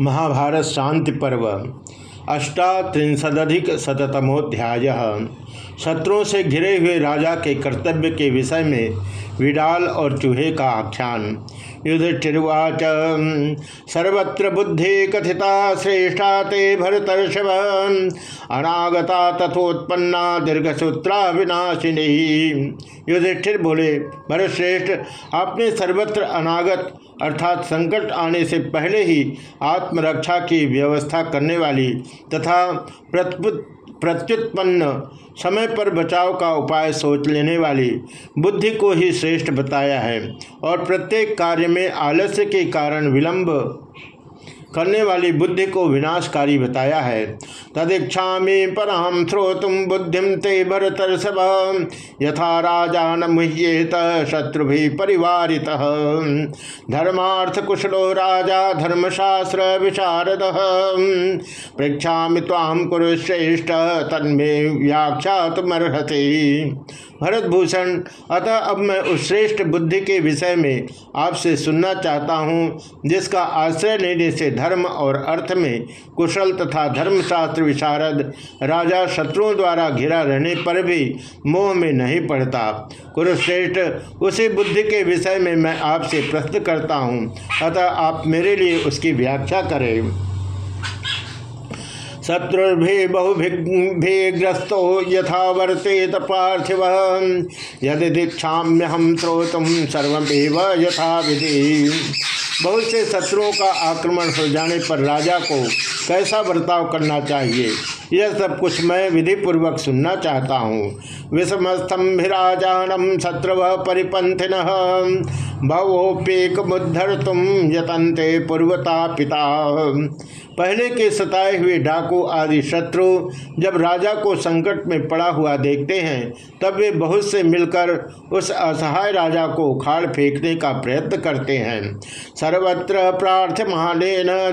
महाभारत शांति पर्व अष्टात्रिशदिक शतमोध्याय शत्रुओं से घिरे हुए राजा के कर्तव्य के विषय में विडाल और चूहे का आख्यान। युधिष्ठिर्वाच, सर्वत्र बुद्धि कथिता श्रेष्ठा ते भरतर्षभ, अनागता तथोत्पन्ना दीर्घ दीर्घसूत्रा विनाशिनी। युधिष्ठिर बोले, भरतश्रेष्ठ, आपने सर्वत्र अनागत अर्थात संकट आने से पहले ही आत्मरक्षा की व्यवस्था करने वाली तथा प्रत्युत, प्रत्युत्पन्न समय पर बचाव का उपाय सोच लेने वाली बुद्धि को ही श्रेष्ठ बताया है और प्रत्येक कार्य में आलस्य के कारण विलंब करने वाली बुद्धि को विनाशकारी बताया है। तदीक्षा पराम श्रोतुम बुद्धिम ते भरतर्षभ। यथा राजा न मुह्येत शत्रु भी परिवारित। धर्मार्थ कुशलो राजा, धर्मशास्त्र विशारद। पृछा ताम कुरुश्रेष्ठ, तन्मे व्याख्या तुमर्हति भरतभूषण। अतः अब मैं उस श्रेष्ठ बुद्धि के विषय में आपसे सुनना चाहता हूँ, जिसका आश्रय लेने से धर्म और अर्थ में कुशल तथा धर्मशास्त्र विशारद राजा शत्रुओं द्वारा घिरा रहने पर भी मोह में नहीं पड़ता। कुरुश्रेष्ठ, उसी बुद्धि के विषय में मैं आपसे प्रश्न करता हूँ। अतः आप मेरे लिए उसकी व्याख्या करें। शत्रुर्भि बहुभिग्रस्तो यथा वर्तेत पार्थिव यदि दीक्षाम्य हम श्रोतुम सर्वेव यथा विधि बहुत से शत्रुओं का आक्रमण हो जाने पर राजा को कैसा बर्ताव करना चाहिए, यह सब कुछ मैं विधि पूर्वक सुनना चाहता हूँ। विषमस्तंभिराजानम शत्रु परिपंथिन भवोपेक मुद्धर तुम यतंते पूर्वता पिता। पहले के सताए हुए डाकू आदि शत्रु जब राजा को संकट में पड़ा हुआ देखते हैं, तब वे बहुत से मिलकर उस असहाय राजा को उखाड़ फेंकने का प्रयत्न करते हैं। सर्वत्र प्रार्थमान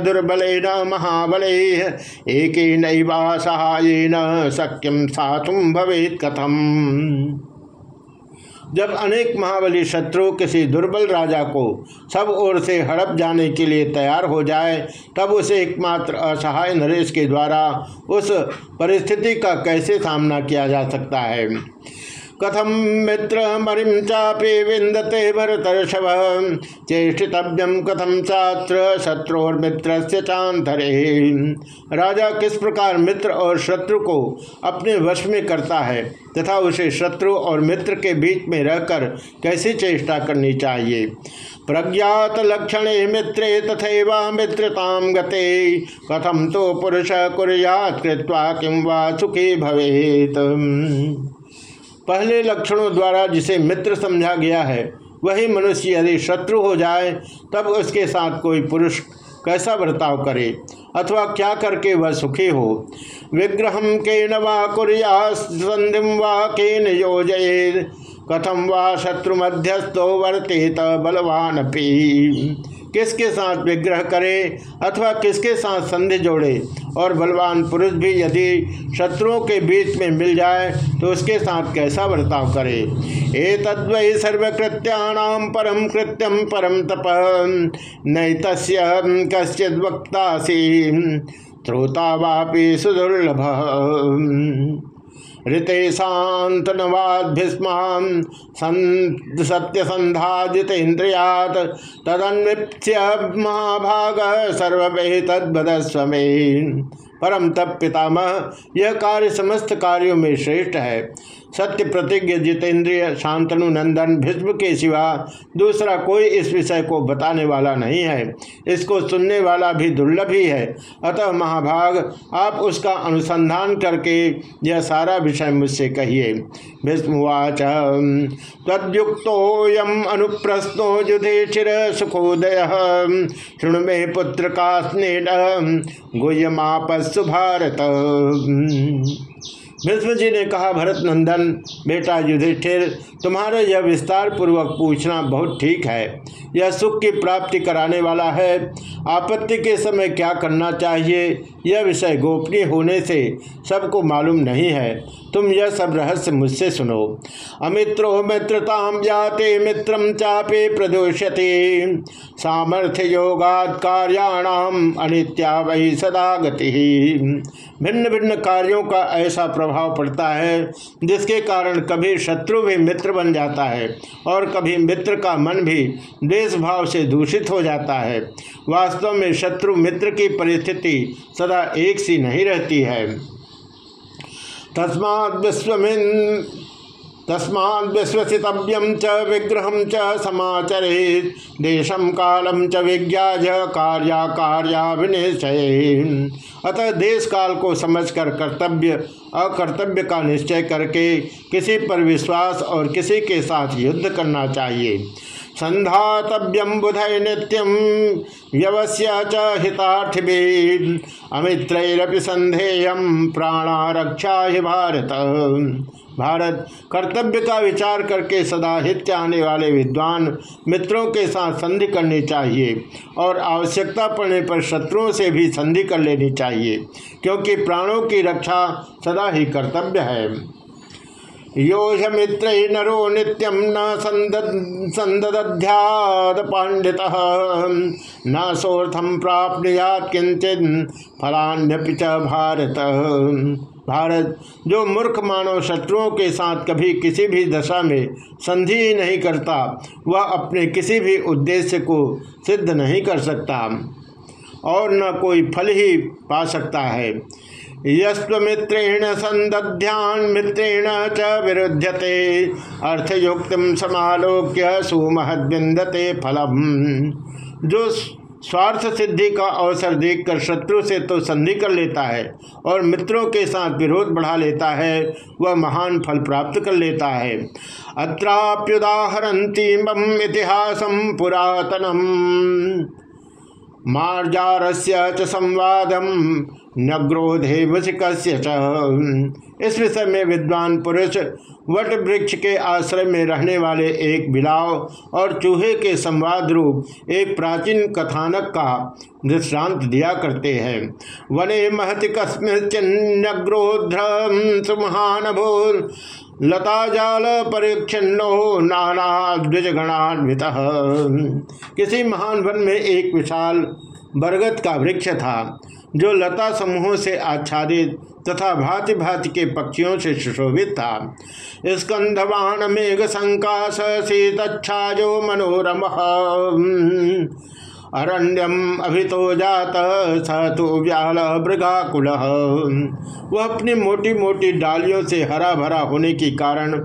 दुर्बल महाबल एक नैवा सहाय सक्यम सातुम भवे कथम। जब अनेक महाबली शत्रु किसी दुर्बल राजा को सब ओर से हड़प जाने के लिए तैयार हो जाए, तब उसे एकमात्र असहाय नरेश के द्वारा उस परिस्थिति का कैसे सामना किया जा सकता है? कथम मित्र मरिम चापे विंदते भरतर्षभ। चेष्टितव्यम कथम छात्र शत्रुर्मित्र से राजा किस प्रकार मित्र और शत्रु को अपने वश में करता है, तथा उसे शत्रु और मित्र के बीच में रहकर कैसी चेष्टा करनी चाहिए? प्रज्ञात लक्षण मित्रे तथा मित्रताम गते। कथम तो पुरुष कुरियात कृत्वा किम वा सुखी भवेत। पहले लक्षणों द्वारा जिसे मित्र समझा गया है, वही मनुष्य यदि शत्रु हो जाए, तब उसके साथ कोई पुरुष कैसा बर्ताव करे? अथवा क्या करके वह सुखी हो? विग्रह के नवा कुरिया वा के योजये कथम वा शत्रु मध्यस्थो वर्तेत बलवान पी किसके साथ विग्रह करे अथवा किसके साथ संधि जोड़े? और बलवान पुरुष भी यदि शत्रुओं के बीच में मिल जाए तो उसके साथ कैसा बर्ताव करे? ए तद्वै सर्वकृत्याणाम परम कृत्यम परम तप नई कश्चित वक्ता श्रोता वापी सुदुर्लभ। ऋते शांतनवाद्भिस्मान सत्य संधाजितेन्द्रियात तदन्विप्य महाभाग सर्वे तद्वदस्व परम तप पितामह, यह कार्य समस्त कार्यों में श्रेष्ठ है। सत्य प्रतिज्ञ जितेंद्रिय शांतनु नंदन भीष्म के सिवा दूसरा कोई इस विषय को बताने वाला नहीं है। इसको सुनने वाला भी दुर्लभ ही है। अतः महाभाग, आप उसका अनुसंधान करके यह सारा विषय मुझसे कहिए। भीष्मवाच तद्युक्तोयम युधिष्ठिर सुखोदय। शृणु में पुत्र का स्नेह गुह्यमापस्सु भारत भीष्म जी ने कहा, भरत नंदन, बेटा युधिष्ठिर, तुम्हारे यह विस्तार पूर्वक पूछना बहुत ठीक है। यह सुख की प्राप्ति कराने वाला है। आपत्ति के समय क्या करना चाहिए? यह विषय गोपनीय होने से सबको मालूम नहीं है। तुम यह सब रहस्य मुझसे सुनो। अमित्रो मित्रताम जाते मित्रम चापे प्रदोषते। सामर्थ्य योगात कार्याणाम अनित्या वही सदा गति। भिन्न भिन्न कार्यों का ऐसा प्रभाव पड़ता है, जिसके कारण कभी शत्रु भी मित्र बन जाता है और कभी मित्र का मन भी देश भाव से दूषित हो जाता है। वास्तव में शत्रु मित्र की परिस्थिति सदा एक सी नहीं रहती है। तस्मा विश्वमिन तस्मा विश्वसितव्यम च, विग्रह च, समाचरे देशम कालम च विज्ञाज कार्या कार्या विनिश्चय अतः देश काल को समझकर कर्तव्य, अकर्तव्य का निश्चय करके किसी पर विश्वास और किसी के साथ युद्ध करना चाहिए। संधातव्यम बुधय नित्यम व्यवस्य च हितार्थिभि अमित्ररपि संधेयम प्राणारक्षा ही भारत। भारत कर्तव्य का विचार करके सदा हित के आने वाले विद्वान मित्रों के साथ संधि करनी चाहिए और आवश्यकता पड़ने पर शत्रुओं से भी संधि कर लेनी चाहिए, क्योंकि प्राणों की रक्षा सदा ही कर्तव्य है। योज मित्र नरो नित्यम न संदध्याद पांडित न सोर्थम प्राप्त किंचित फलान्यपि भारत। भारत, जो मूर्ख मानव शत्रुओं के साथ कभी किसी भी दशा में संधि नहीं करता, वह अपने किसी भी उद्देश्य को सिद्ध नहीं कर सकता, और न कोई फल ही पा सकता है। यस्वमित्रेण संदध्यान मित्रेण च विरुध्यते। अर्थयुक्त समालोक्य सुमहद बिंदते फलम। जो स्वार्थ सिद्धि का अवसर देखकर शत्रु से तो संधि कर लेता है और मित्रों के साथ विरोध बढ़ा लेता है, वह महान फल प्राप्त कर लेता है। अत्राप्युदाहरतीम इतिहासम पुरातनम। मार्जारस्य च संवादम नग्रोधे वसिक इस विषय में विद्वान पुरुष वट वृक्ष के आश्रय में रहने वाले एक बिलाव और चूहे के संवाद रूप एक प्राचीन कथानक का दृष्टांत दिया करते हैं। वने महति कस्मिन्नग्रोध्र सुमहान भूल लता जाल परीक्षणो नाना द्विजगणान्वित। किसी महान वन में एक विशाल बरगद का वृक्ष था। जो लता समूहों से आच्छादित तथा भांति भांति के पक्षियों से सुशोभित था। स्कंधवान मेघ संकाश जो मनोरम। अरण्यम अभितो जात स तो व्याल मृगाकुल। वह अपनी मोटी मोटी डालियों से हरा भरा होने के कारण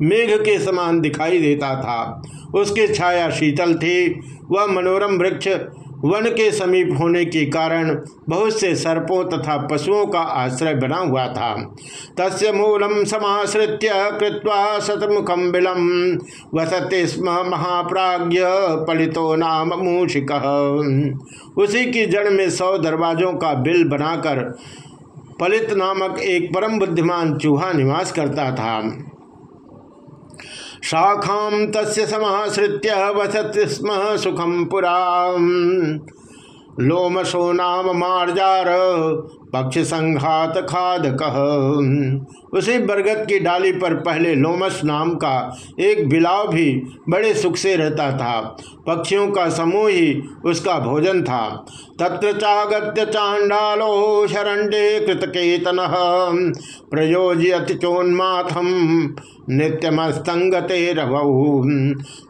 मेघ के समान दिखाई देता था। उसकी छाया शीतल थी। वह मनोरम वृक्ष वन के समीप होने के कारण बहुत से सर्पों तथा पशुओं का आश्रय बना हुआ था। तस्य मूलम समाश्रित्य कृत्वा शतमुखम बिलम। वसते स्म महाप्राज्य पलितो नाम मूषिक। उसी की जड़ में सौ दरवाजों का बिल बनाकर पलित नामक एक परम बुद्धिमान चूहा निवास करता था। शाखां तस्य समाश्रित्य वसत स्म सुखम पुरा लोमशो नाम मार्जार पक्ष संघात खाद कह उसी बरगद की डाली पर पहले लोमस नाम का एक बिलाव भी बड़े सुख से रहता था। पक्षियों का समूह ही उसका भोजन था। तत्र चागत्य चांडालो शरण्डे कृतकेतन। प्रयोज्यत चोन्माथम नित्यमस्तंगते रवऊ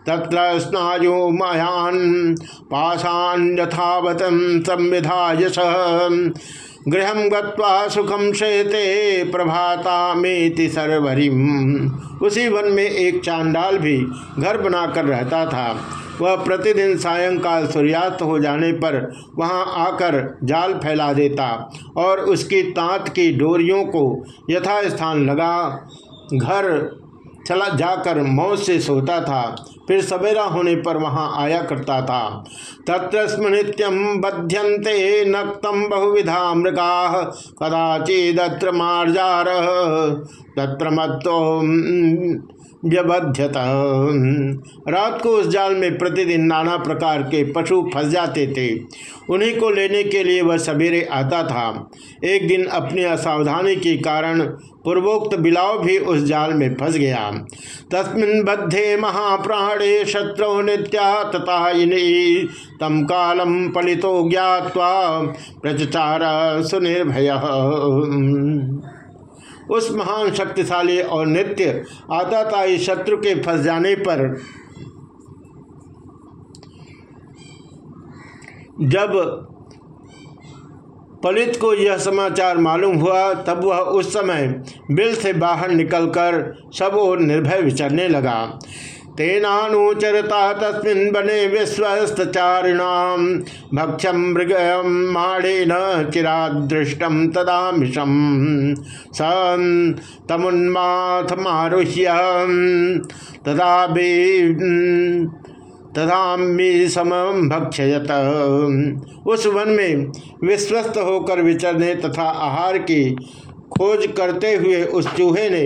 तत्र स्नायु मयान पाषाण यथावत संविधा संविधाय गृह गत्वा सुखम शेते प्रभाता मेति सरवरिम। उसी वन में एक चांडाल भी घर बनाकर रहता था। वह प्रतिदिन सायंकाल सूर्यास्त हो जाने पर वहाँ आकर जाल फैला देता और उसकी तांत की डोरियों को यथास्थान लगा। घर चला जाकर मौत से सोता था। फिर सवेरा होने पर वहाँ आया करता था। तत्र स्मृत्यम बध्यंते नक्तम बहुविधा मृगा कदाचिदत्र मार्जार। तत्र व्यबध्यत रात को उस जाल में प्रतिदिन नाना प्रकार के पशु फंस जाते थे। उन्हीं को लेने के लिए वह सवेरे आता था। एक दिन अपनी असावधानी के कारण पूर्वोक्त बिलाव भी उस जाल में फंस गया। तस्मिन बद्धे महाप्राणे शत्रु नित्या तथा तम कालम पलितो ज्ञावा प्रचार सुनिर्भय। उस महान शक्तिशाली और नित्य आताताई शत्रु के फंस जाने पर, जब पलित को यह समाचार मालूम हुआ, तब वह उस समय बिल से बाहर निकलकर सब और निर्भय विचरने लगा। तेनानुचरता तस्मिन् बने विश्वस्तचारिणाम भक्षम मृग माणेन चिरादृष्टम तदा मिशम स तमुन्माथ मारुह्य तदा तथाम्य समम भक्षयत। उस वन में विश्वस्त होकर विचरने तथा आहार की खोज करते हुए उस चूहे ने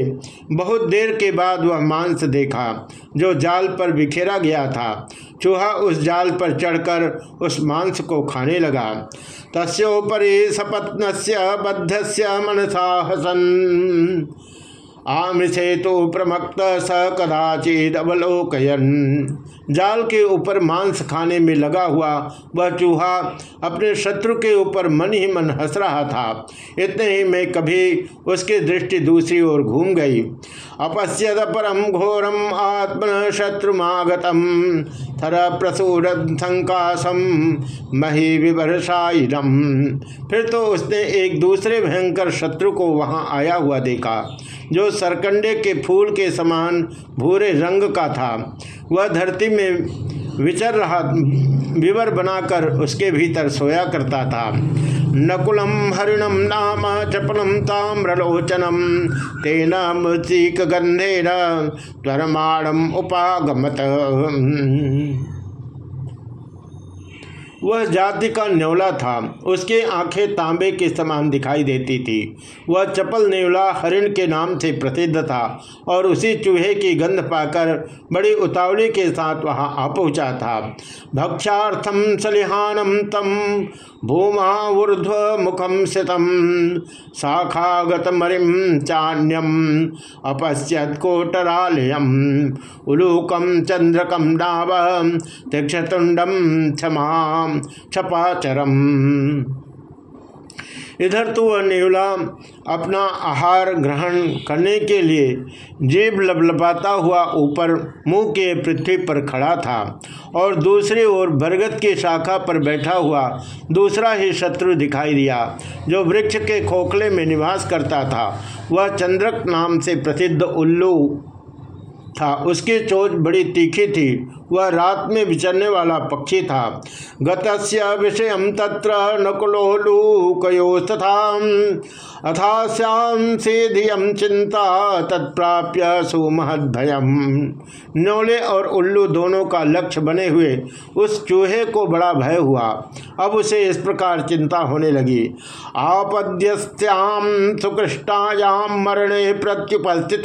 बहुत देर के बाद वह मांस देखा, जो जाल पर बिखेरा गया था। चूहा उस जाल पर चढ़कर उस मांस को खाने लगा। तस्ोपरि सपत्न से बद्ध से मनसा हसन आमृषे तो प्रमक्त स कदाचित अवलोकयन जाल के ऊपर मांस खाने में लगा हुआ वह चूहा अपने शत्रु के ऊपर मन ही मन हंस रहा था। इतने ही में कभी उसकी दृष्टि दूसरी ओर घूम गई। अपश्यद परम घोरम आत्मन शत्रुमागतम। थर प्रसूर संकाशम मही विवर्षाइरम फिर तो उसने एक दूसरे भयंकर शत्रु को वहाँ आया हुआ देखा। जो सरकंडे के फूल के समान भूरे रंग का था। वह धरती में विचर रहा, विवर बनाकर उसके भीतर सोया करता था। नकुलम हरिणम नाम चपलम ताम्रलोचनम, तेना मुचीक गंधेन, त्वरमाणम उपागमत। वह जाति का न्योला था। उसके आँखें तांबे के समान दिखाई देती थी। वह चपल नेवला हरिण के नाम से प्रसिद्ध था और उसी चूहे की गंध पाकर बड़ी उतावली के साथ वहाँ आ पहुँचा था। भक्षार्थम सलिहानम तम भूमा ऊर्ध्व मुखम स्थितम शाखागत मरिम चान्यम अपश्यत कोटरालयम उलूकम चंद्रकम नाव तीक्षतुंडम क्षमा छपाचरम। इधर तो वह नेवला अपना आहार ग्रहण करने के लिए जीभ लबलबाता हुआ ऊपर मुँह के पृथ्वी पर खड़ा था और दूसरी ओर बरगद की शाखा पर बैठा हुआ दूसरा ही शत्रु दिखाई दिया, जो वृक्ष के खोखले में निवास करता था। वह चंद्रक नाम से प्रसिद्ध उल्लू था। उसकी चोच बड़ी तीखी थी वह रात में विचरने वाला पक्षी था। गतस्य विषय तत्र तथा अथाश्याम से धियम चिंता तत्प्राप्य सुमहद भयम न्योले और उल्लू दोनों का लक्ष्य बने हुए उस चूहे को बड़ा भय हुआ। अब उसे इस प्रकार चिंता होने लगी। आपद्यस्याम सुकृष्टायाम मरणे प्रत्युपस्थित।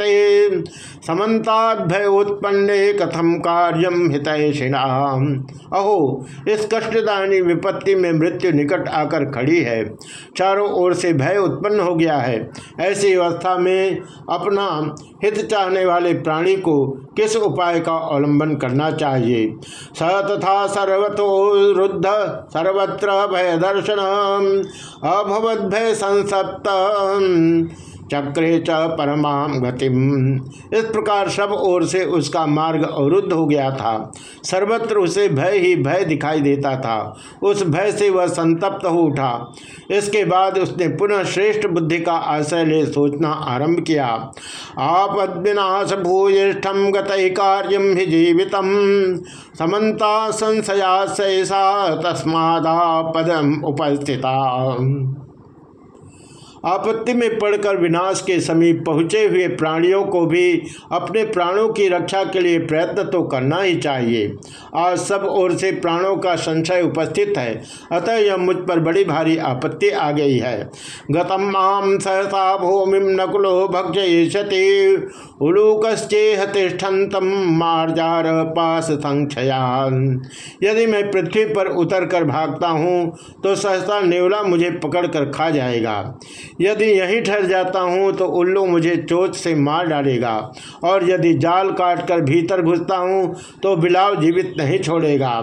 समन्ता भय उत्पन्ने कथम कार्यम हितैषिणाम अहो, इस कष्टदायनी विपत्ति में मृत्यु निकट आकर खड़ी है। चारों ओर से भय उत्पन्न हो गया है। ऐसी अवस्था में अपना हित चाहने वाले प्राणी को किस उपाय का अवलंबन करना चाहिए? स तथा सर्वतो रुद्ध, सर्वत्र भय दर्शन अभवद भय संसप्त चक्रे च परमा गतिम। इस प्रकार सब ओर से उसका मार्ग अवरुद्ध हो गया था। सर्वत्र उसे भय ही भय दिखाई देता था। उस भय से वह संतप्त हो उठा। इसके बाद उसने पुनः श्रेष्ठ बुद्धि का आश्रय ले सोचना आरंभ किया। आपद्विनाश भूयिष्ठम गत कार्यम ही जीवित समन्ता संशया सैसा तस्मादा पदम उपस्थिता। आपत्ति में पड़कर विनाश के समीप पहुँचे हुए प्राणियों को भी अपने प्राणों की रक्षा के लिए प्रयत्न तो करना ही चाहिए। आज सब ओर से प्राणों का संशय उपस्थित है। अतः यह मुझ पर बड़ी भारी आपत्ति आ गई है। गतम माम सहसा भूमि नकुलो तिष्ठन्तम मार्जार पास यदि मैं पृथ्वी पर उतर कर भागता हूँ तो सहसा नेवला मुझे पकड़कर खा जाएगा। यदि यहीं ठहर जाता हूँ तो उल्लू मुझे चोट से मार डालेगा। और यदि जाल काट कर भीतर घुसता हूँ तो बिलाव जीवित नहीं छोड़ेगा।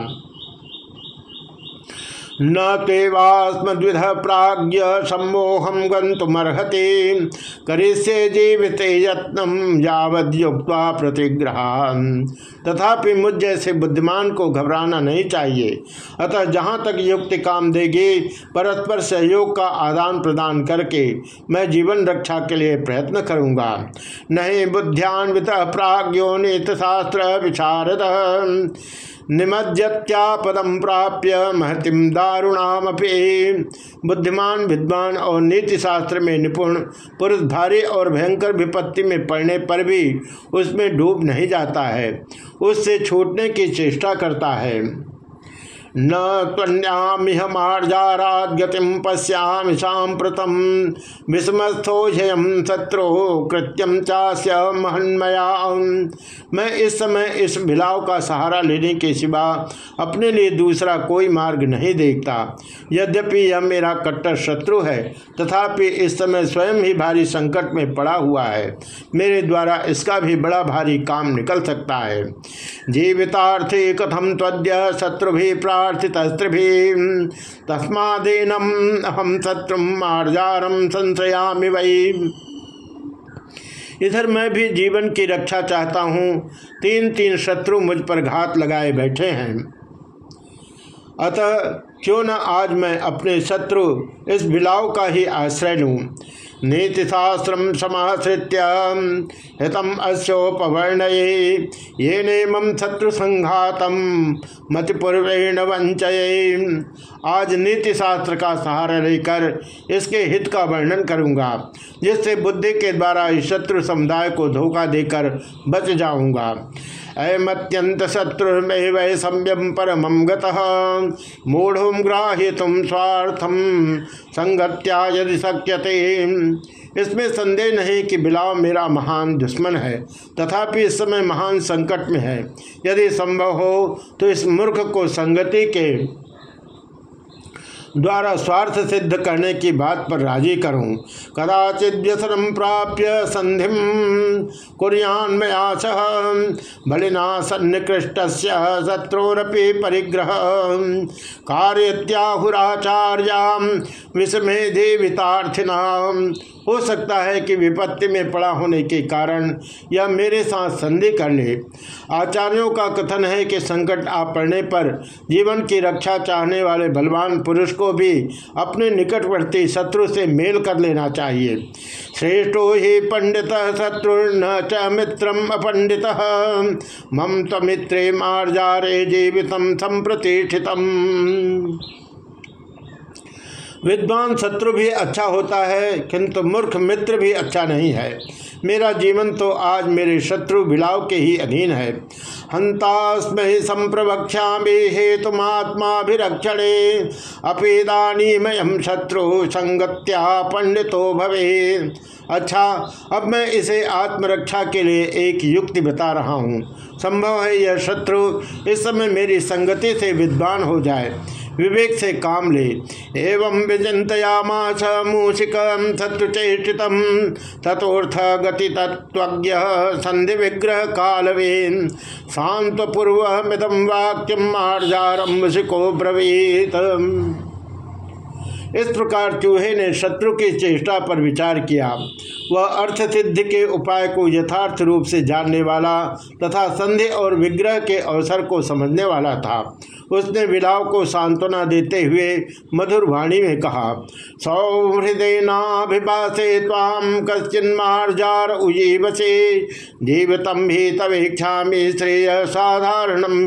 न तेवास्मद्विध प्राज्ञ सम्मोहम गंतुमर्हति करिष्ये जीवित यत्न यावद्युक्ता प्रतिग्रहान। तथापि मुझ जैसे बुद्धिमान को घबराना नहीं चाहिए। अतः जहाँ तक युक्ति काम देगी, परस्पर सहयोग का आदान प्रदान करके मैं जीवन रक्षा के लिए प्रयत्न करूँगा। नहीं बुद्ध्यान्वित प्राज्ञो नीत शास्त्र विशारद निमज्जत्यापदम प्राप्य महतिम दारुणाम बुद्धिमान, विद्वान और नीति शास्त्र में निपुण पुरुष भारी और भयंकर विपत्ति में पड़ने पर भी उसमें डूब नहीं जाता है। उससे छूटने की चेष्टा करता है। न त्वन्यामिह मार्जारागतिम पश्यामि सांप्रतम विस्मस्थोषयम शत्रु कृत्यम चास्य महन्मया। मैं इस समय इस भिलाव का सहारा लेने के सिवा अपने लिए दूसरा कोई मार्ग नहीं देखता। यद्यपि यह मेरा कट्टर शत्रु है, तथापि इस समय स्वयं ही भारी संकट में पड़ा हुआ है। मेरे द्वारा इसका भी बड़ा भारी काम निकल सकता है। जीवितार्थी कथम त्वद्य शत्रु भी प्रा प्रार्थितस्त्रिभी तस्मादेनम अहम शत्रु मार्जारम संशयामि वही इधर मैं भी जीवन की रक्षा चाहता हूँ। तीन तीन शत्रु मुझ पर घात लगाए बैठे हैं। अतः क्यों न आज मैं अपने शत्रु इस बिलाव का ही आश्रय लूँ? नीतिशास्त्र समाश्रित्य हितम अश्योपवर्ण ये नेम शत्रु संघातम मतिपूर्वेण वंचये आज नीतिशास्त्र का सहारा लेकर इसके हित का वर्णन करूँगा, जिससे बुद्धि के द्वारा इस शत्रु समुदाय को धोखा देकर बच जाऊँगा। अयमत्यंत शत्रुर्मे वै सम्यम परम गूढ़ ग्राह्य तुम स्वार्थम संगत्या यदि शक्यते। इसमें संदेह नहीं कि बिलाव मेरा महान दुश्मन है, तथापि इस समय महान संकट में है। यदि संभव हो तो इस मूर्ख को संगति के द्वारा स्वार्थ सिद्ध करने की बात पर राज़ी करूँ। कदाचित व्यसनम प्राप्य संधि कुरियान सह। बलिना सन्निकृष्ट शत्रुरपि परिग्रह। कार्यत्याहुराचार्या विषमेधि वितार्थिना हो सकता है कि विपत्ति में पड़ा होने के कारण यह मेरे साथ संधि कर ले आचार्यों का कथन है कि संकट आ पड़ने पर जीवन की रक्षा चाहने वाले बलवान पुरुष को भी अपने निकटवर्ती शत्रु से मेल कर लेना चाहिए। श्रेष्ठो ही पंडित, शत्रु न च मित्रम अपंडित। मम तमित्रे मार्जारे जीवित संप्रतिष्ठितम विद्वान शत्रु भी अच्छा होता है, किंतु मूर्ख मित्र भी अच्छा नहीं है। मेरा जीवन तो आज मेरे शत्रु बिलाव के ही अधीन है। हंतास्म संप्रवक्षा हेतुमात्माभिरक्षणे अपेदानीमयम शत्रु संगत्या पंडितो भवे अच्छा अब मैं इसे आत्मरक्षा के लिए एक युक्ति बता रहा हूँ। संभव है यह शत्रु इस समय मेरी संगति से विद्वान हो जाए। विवेक से काम ले। एवं विजंतयामास मूषिक शत्रुचेष्टित तथोर्थ गति तत्व संधि विग्रह कालवेन शांत पूर्व मिदम वाक्यम आर्जारम मूषिको ब्रवीत। इस प्रकार चूहे ने शत्रु की चेष्टा पर विचार किया। वह अर्थ सिद्धि के उपाय को यथार्थ रूप से जानने वाला तथा संधि और विग्रह के अवसर को समझने वाला था। उसने विलाव को सांत्वना देते हुए मधुर वाणी में कहा सौहृदयनाभिभाषे ताम कश्चिन्मार्जार उजीवसे जीवतम भी तवेक्षा श्रेय साधारणम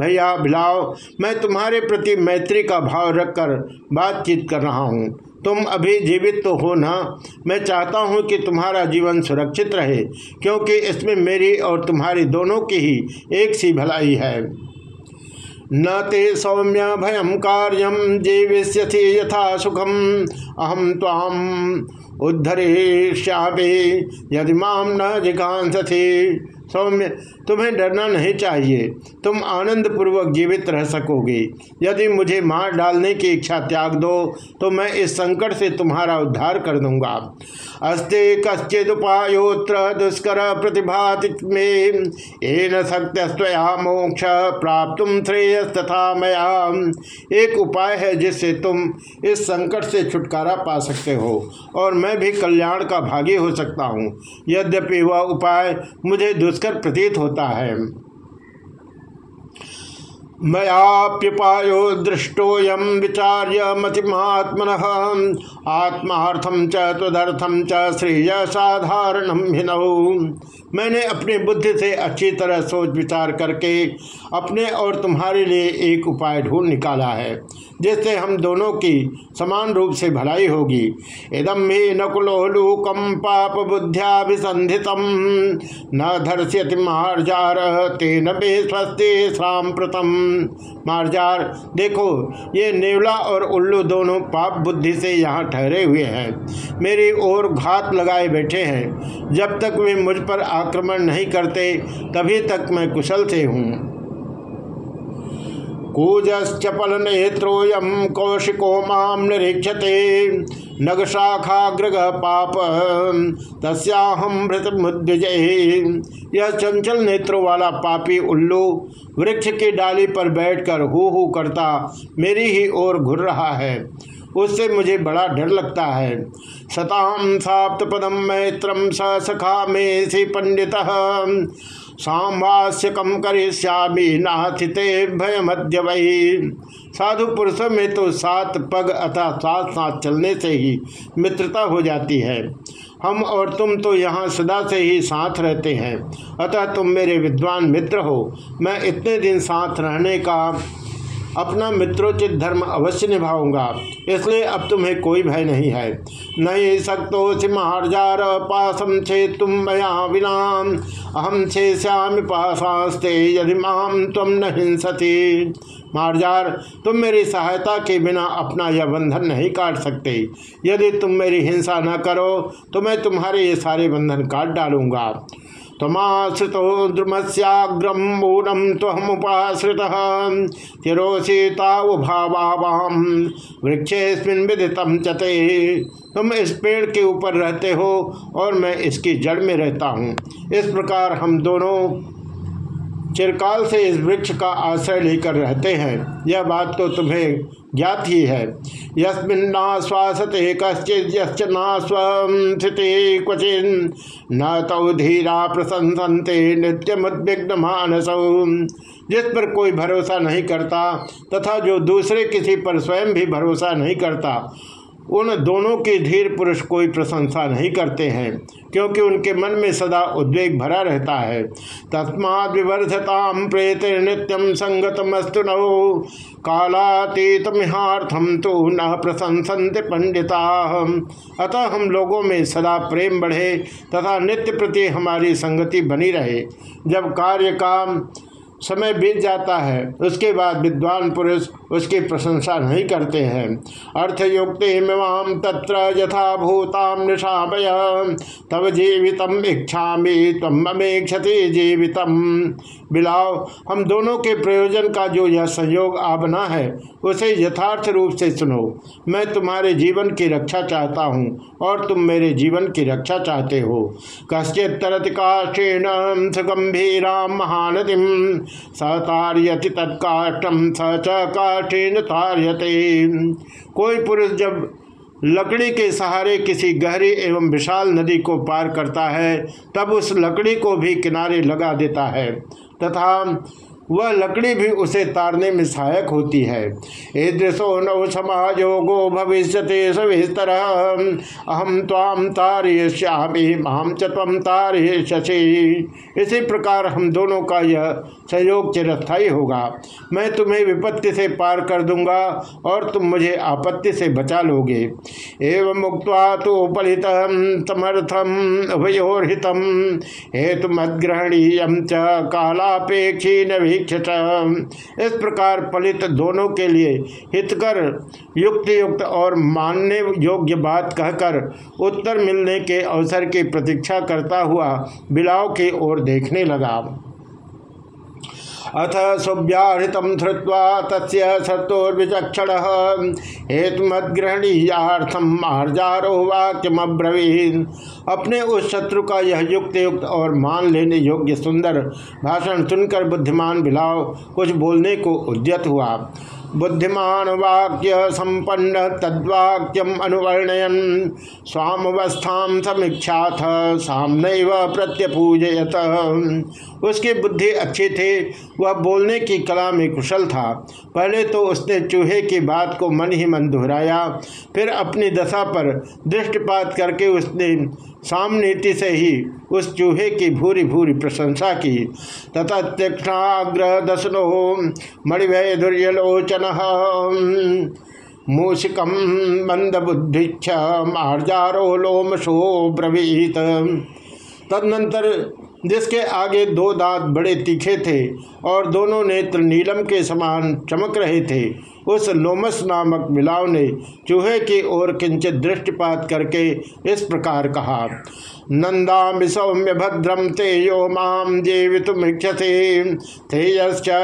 भैया बिलाव, मैं तुम्हारे प्रति मैत्री का भाव रखकर बातचीत कर रहा हूँ। तुम अभी जीवित तो हो ना? मैं चाहता हूँ कि तुम्हारा जीवन सुरक्षित रहे, क्योंकि इसमें मेरी और तुम्हारी दोनों की ही एक सी भलाई है। न ते सौम्य भयम कार्यम जीविष्यथि यथा सुखम। अहम ताम उद्धरिष्यापि यदि माम न जिघांसथि सौम्य, तुम्हें डरना नहीं चाहिए। तुम आनंद पूर्वक जीवित रह सकोगे। यदि मुझे मार डालने की इच्छा त्याग दो तो मैं इस संकट से तुम्हारा उद्धार कर दूँगा। अस्ते कश्चिदुपायोत्र दुष्कर प्रतिभाति में। सत्यस्तया मोक्ष प्राप्त श्रेयस तथा मया। एक उपाय है जिससे तुम इस संकट से छुटकारा पा सकते हो, और मैं भी कल्याण का भागी हो सकता हूँ। यद्यपि वह उपाय मुझे दुष्कर प्रतीत होता है। मयाप्युपायो दृष्टोयम विचार्य मतिमात्मन। आत्मार्थम च तदर्थम च श्रेय साधारण हिनऊ मैंने अपने बुद्धि से अच्छी तरह सोच विचार करके अपने और तुम्हारे लिए एक उपाय ढूंढ निकाला है, जिससे हम दोनों की समान रूप से भलाई होगी। इदम मे नकुलोलूकम पाप बुद्ध्याभिसंधितम न धर्ष्यति मार्जार, तेन बे स्वस्ति सांप्रतम मार्जार, देखो, ये नेवला और उल्लू दोनों पाप बुद्धि से यहाँ ठहरे हुए हैं। मेरी ओर घात लगाए बैठे हैं। जब तक वे मुझ पर आक्रमण नहीं करते, तभी तक मैं कुशल से हूँ। कूजश्चपल नेत्रोयम कौशिको माम निरीक्षते नग शाखाग्रग पाप तस्याहम भृत यह चंचल नेत्रों वाला पापी उल्लू वृक्ष की डाली पर बैठकर हु हु करता मेरी ही ओर घुर रहा है। उससे मुझे बड़ा डर लगता है। सताम साप्त पदम मैत्रम स सखा में सी पंडित। सांवास्यकम करिष्यामी नाथिते भय मध्य वही साधु पुरुषों में तो सात पग अथा सात साथ चलने से ही मित्रता हो जाती है। हम और तुम तो यहाँ सदा से ही साथ रहते हैं। अतः तुम मेरे विद्वान मित्र हो। मैं इतने दिन साथ रहने का अपना मित्रोचित धर्म अवश्य निभाऊँगा। इसलिए अब तुम्हें कोई भय नहीं है। नहीं सकतो सिमहारजार पासम छे तुम मया विना अहम छे श्याम पासास्ते यदि माम तुम न हिंसती। मारजार, तुम मेरी सहायता के बिना अपना यह बंधन नहीं काट सकते। यदि तुम मेरी हिंसा न करो तो मैं तुम्हारे ये सारे बंधन काट डालूँगा। तमाश्रितो द्रुमस्याग्रम मूलम तहमुपाश्रित चिरोशीतावभावाम वृक्षेस्मिन विदितम चते तुम इस पेड़ के ऊपर रहते हो और मैं इसकी जड़ में रहता हूँ। इस प्रकार हम दोनों चिरकाल से इस वृक्ष का आश्रय लेकर रहते हैं। यह बात तो तुम्हें ज्ञात ही है। यस्मिन्ना श्वासते, कश्चित क्वचिन न तौ धीरा प्रशंसनते नित्यमुद्विग्न मानसौ जिस पर कोई भरोसा नहीं करता, तथा जो दूसरे किसी पर स्वयं भी भरोसा नहीं करता उन दोनों के धीर पुरुष कोई प्रशंसा नहीं करते हैं, क्योंकि उनके मन में सदा उद्वेग भरा रहता है। तस्माद विवर्धताम प्रेत नित्यम संगतमस्तु नौ। कालातीतमिहार्थम तो न प्रशंसन्त पंडिता। अतः हम लोगों में सदा प्रेम बढ़े, तथा नित्य प्रति हमारी संगति बनी रहे। जब कार्य काम समय बीत जाता है, उसके बाद विद्वान पुरुष उसकी प्रशंसा नहीं करते हैं। अर्थयुक्ति मिवाम तत्र यथा भूताम निशापय तब जीवितम इच्छा तम क्षति जीवितम। बिलाव हम दोनों के प्रयोजन का जो यह संयोग आ बना है, उसे यथार्थ रूप से सुनो। मैं तुम्हारे जीवन की रक्षा चाहता हूँ, और तुम मेरे जीवन की रक्षा चाहते हो। कश्चित तरत काष्ठेन गंभीरा महानतिम सतार्यति तत्काष्टम स च तार्यते कोई पुरुष जब लकड़ी के सहारे किसी गहरी एवं विशाल नदी को पार करता है, तब उस लकड़ी को भी किनारे लगा देता है। तथा वह लकड़ी भी उसे तारने में सहायक होती है। ईदृशो नव समायोगो भविष्य सविस्तर। अहम ताम तारयश्यामी माम चम तारयशि इसी प्रकार हम दोनों का यह सहयोग चिरस्थायी होगा। मैं तुम्हें विपत्ति से पार कर दूँगा और तुम मुझे आपत्ति से बचा लोगे। एवं मुक्त तो पलित समर्थम उभयोहितम हेतु मदग्रहणीय च कालापेक्षी न इस प्रकार पलित दोनों के लिए हितकर युक्त युक्त और मानने योग्य बात कहकर उत्तर मिलने के अवसर की प्रतीक्षा करता हुआ बिलाव की ओर देखने लगा। अथ सुव्याहृत धृत्वा तस्य सत्तोर्विचक्षण हेतुमद्ग्रहणीयार्थम मार्जारो वाक्यमब्रवीन अपने उस शत्रु का यह युक्त युक्त और मान लेने योग्य सुंदर भाषण सुनकर बुद्धिमान बिलाव कुछ बोलने को उद्यत हुआ। बुद्धिमान वाक्य संपन्न तद्वाक्यम अनुवर्णयन। स्वामवस्था समीक्षाथ सामने प्रत्यपूजयत। उसकी बुद्धि अच्छी थी, वह बोलने की कला में कुशल था। पहले तो उसने चूहे की बात को मन ही मन दोहराया, फिर अपनी दशा पर दृष्टिपात करके उसने सामनीति से ही उस चूहे की भूरी भूरी प्रशंसा की। तथा तीक्षणाग्र दसनो मणिभय दुर्यलोचन मूषिकम मंदबुद्धिक्ष मार्जारो लोमशो ब्रवीत तदनंतर जिसके आगे दो दांत बड़े तीखे थे और दोनों नेत्र नीलम के समान चमक रहे थे उस लोमस नामक मिलाव ने चूहे की ओर किंचित दृष्टिपात करके इस प्रकार कहा नंदा सौम्य भद्रम ते यो माम जीवित मृक्षसे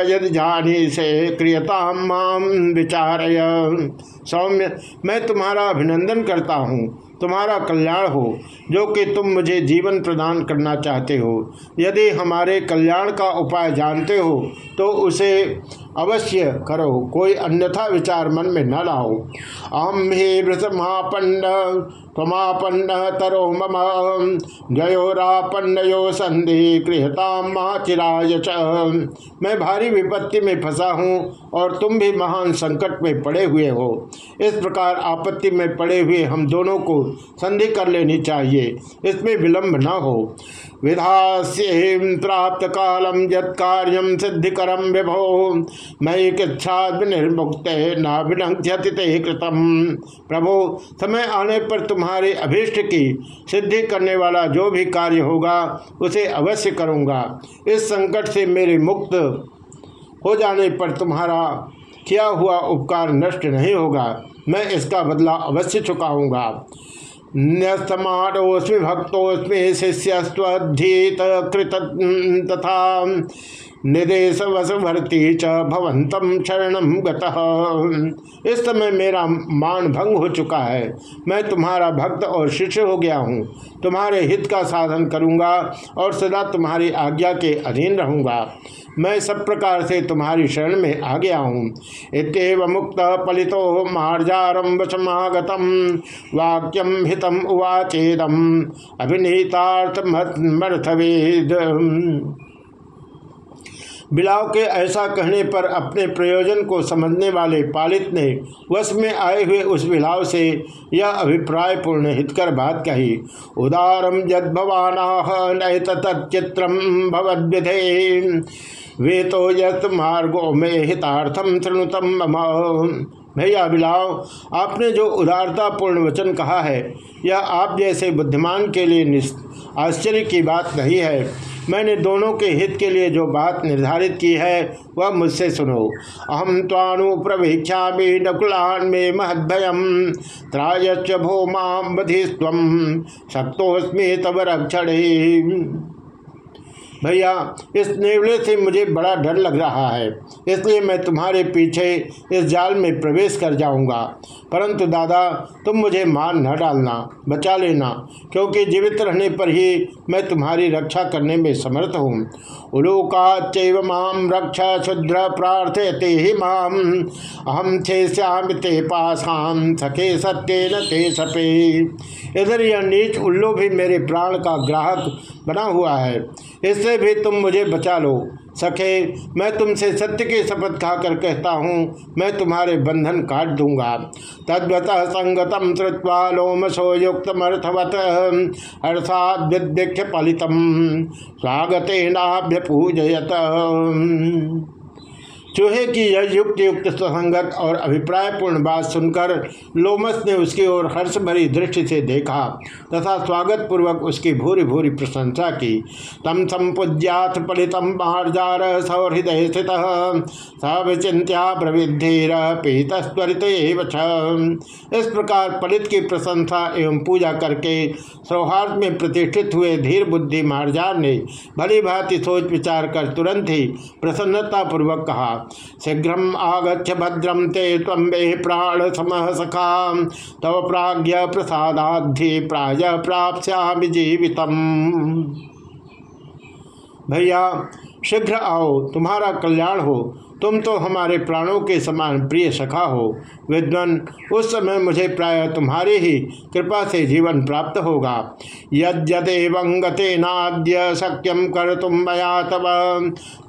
यदि जानी से क्रियताम माम विचारय। सौम्य, मैं तुम्हारा अभिनंदन करता हूँ। तुम्हारा कल्याण हो, जो कि तुम मुझे जीवन प्रदान करना चाहते हो। यदि हमारे कल्याण का उपाय जानते हो तो उसे अवश्य करो। कोई अन्यथा विचार मन में न लाओ। अहम ही वृतमापन्न तमापन्न तरो मम। जयोरापन्नयो संधि गृहताम चिराय मैं भारी विपत्ति में फंसा हूँ और तुम भी महान संकट में पड़े हुए हो। इस प्रकार आपत्ति में पड़े हुए हम दोनों को संधि कर लेनी चाहिए। इसमें विलंब न हो। विधास्यम प्राप्त कालम यद कार्यम सिद्धिकरम विभो। मई किच्छा निर्मुक्त नाभिनंक्षति कृतम प्रभो, समय आने पर तुम्हारे अभीष्ट की सिद्धि करने वाला जो भी कार्य होगा, उसे अवश्य करूँगा। इस संकट से मेरे मुक्त हो जाने पर तुम्हारा किया हुआ उपकार नष्ट नहीं होगा। मैं इसका बदला अवश्य चुकाऊँगा। न्यस्तमानोस्मि भक्तोस्मि शिष्यस्वीत कृत तथा निदेश वसवर्ती च भवंतम शरणम गतः। इस समय मेरा मान भंग हो चुका है। मैं तुम्हारा भक्त और शिष्य हो गया हूँ। तुम्हारे हित का साधन करूँगा और सदा तुम्हारी आज्ञा के अधीन रहूँगा। मैं सब प्रकार से तुम्हारी शरण में आ गया हूँ। इतव मुक्त पलितो मार्जारम वशमागतम वाक्यम हितम उवाचेदम। अभिनीतार्थमर्थवेद बिलाव के ऐसा कहने पर अपने प्रयोजन को समझने वाले पालित ने वश में आए हुए उस बिलाव से यह अभिप्राय पूर्ण हितकर बात कही। उदारम भवानाह नैत तच्चित्रम भवद्विधे। वे तो यत मार्गो में हितार्थम तृणुतम भैया बिलाव, आपने जो उदारतापूर्ण वचन कहा है, यह आप जैसे बुद्धिमान के लिए आश्चर्य की बात नहीं है। मैंने दोनों के हित के लिए जो बात निर्धारित की है, वह मुझसे सुनो। अहम तानु प्रभिक्षा में नकुलान में महदयम त्रायच भो माम बधिस्व शक्तोस्मी तब रक्षण। भैया, इस नेवले से मुझे बड़ा डर लग रहा है। इसलिए मैं तुम्हारे पीछे इस जाल में प्रवेश कर जाऊँगा। परंतु दादा, तुम मुझे मार न डालना, बचा लेना, क्योंकि जीवित रहने पर ही मैं तुम्हारी रक्षा करने में समर्थ हूँ। उलोकाच्चैव माम रक्षा क्षुद्र प्रार्थयते ही माम अहम थे श्याम ते पासाम सखे सत्य न ते सपे। इधर यह नीच उल्लू भी मेरे प्राण का ग्राहक बना हुआ है। इससे भी तुम मुझे बचा लो, सखे। मैं तुमसे सत्य की शपथ खाकर कहता हूँ, मैं तुम्हारे बंधन काट दूँगा। तद्वत संगतम श्रुवा लोमसो युक्तमर्थवत। विद्यक्ष पलितम स्वागते नाभ्य पूजयत चूहे की यह युक्त युक्त संगत और अभिप्रायपूर्ण बात सुनकर लोमस ने उसकी ओर हर्ष भरी दृष्टि से देखा तथा स्वागत पूर्वक उसकी भूरी भूरी प्रशंसा की। तम संपूज्याथ पलितम मार्जार सौहृदय स्थित सविचिंत्या प्रविधेर पीत इस प्रकार पलित की प्रशंसा एवं पूजा करके सौहार्द में प्रतिष्ठित हुए धीर बुद्धि मार्जार ने भली भांति सोच विचार कर तुरंत ही प्रसन्नता पूर्वक कहा शीघ्र आगछ भद्रम ते तम प्राण समह सखा तव प्राज्ञ प्रसादाधि प्राय प्राप्त जीवित भैया, शीघ्र आओ, तुम्हारा कल्याण हो। तुम तो हमारे प्राणों के समान प्रिय सखा हो। विद्वन, उस समय मुझे प्राय तुम्हारी ही कृपा से जीवन प्राप्त होगा। यद्यदेवंगते नाद्य सक्यम कर तुम मया तब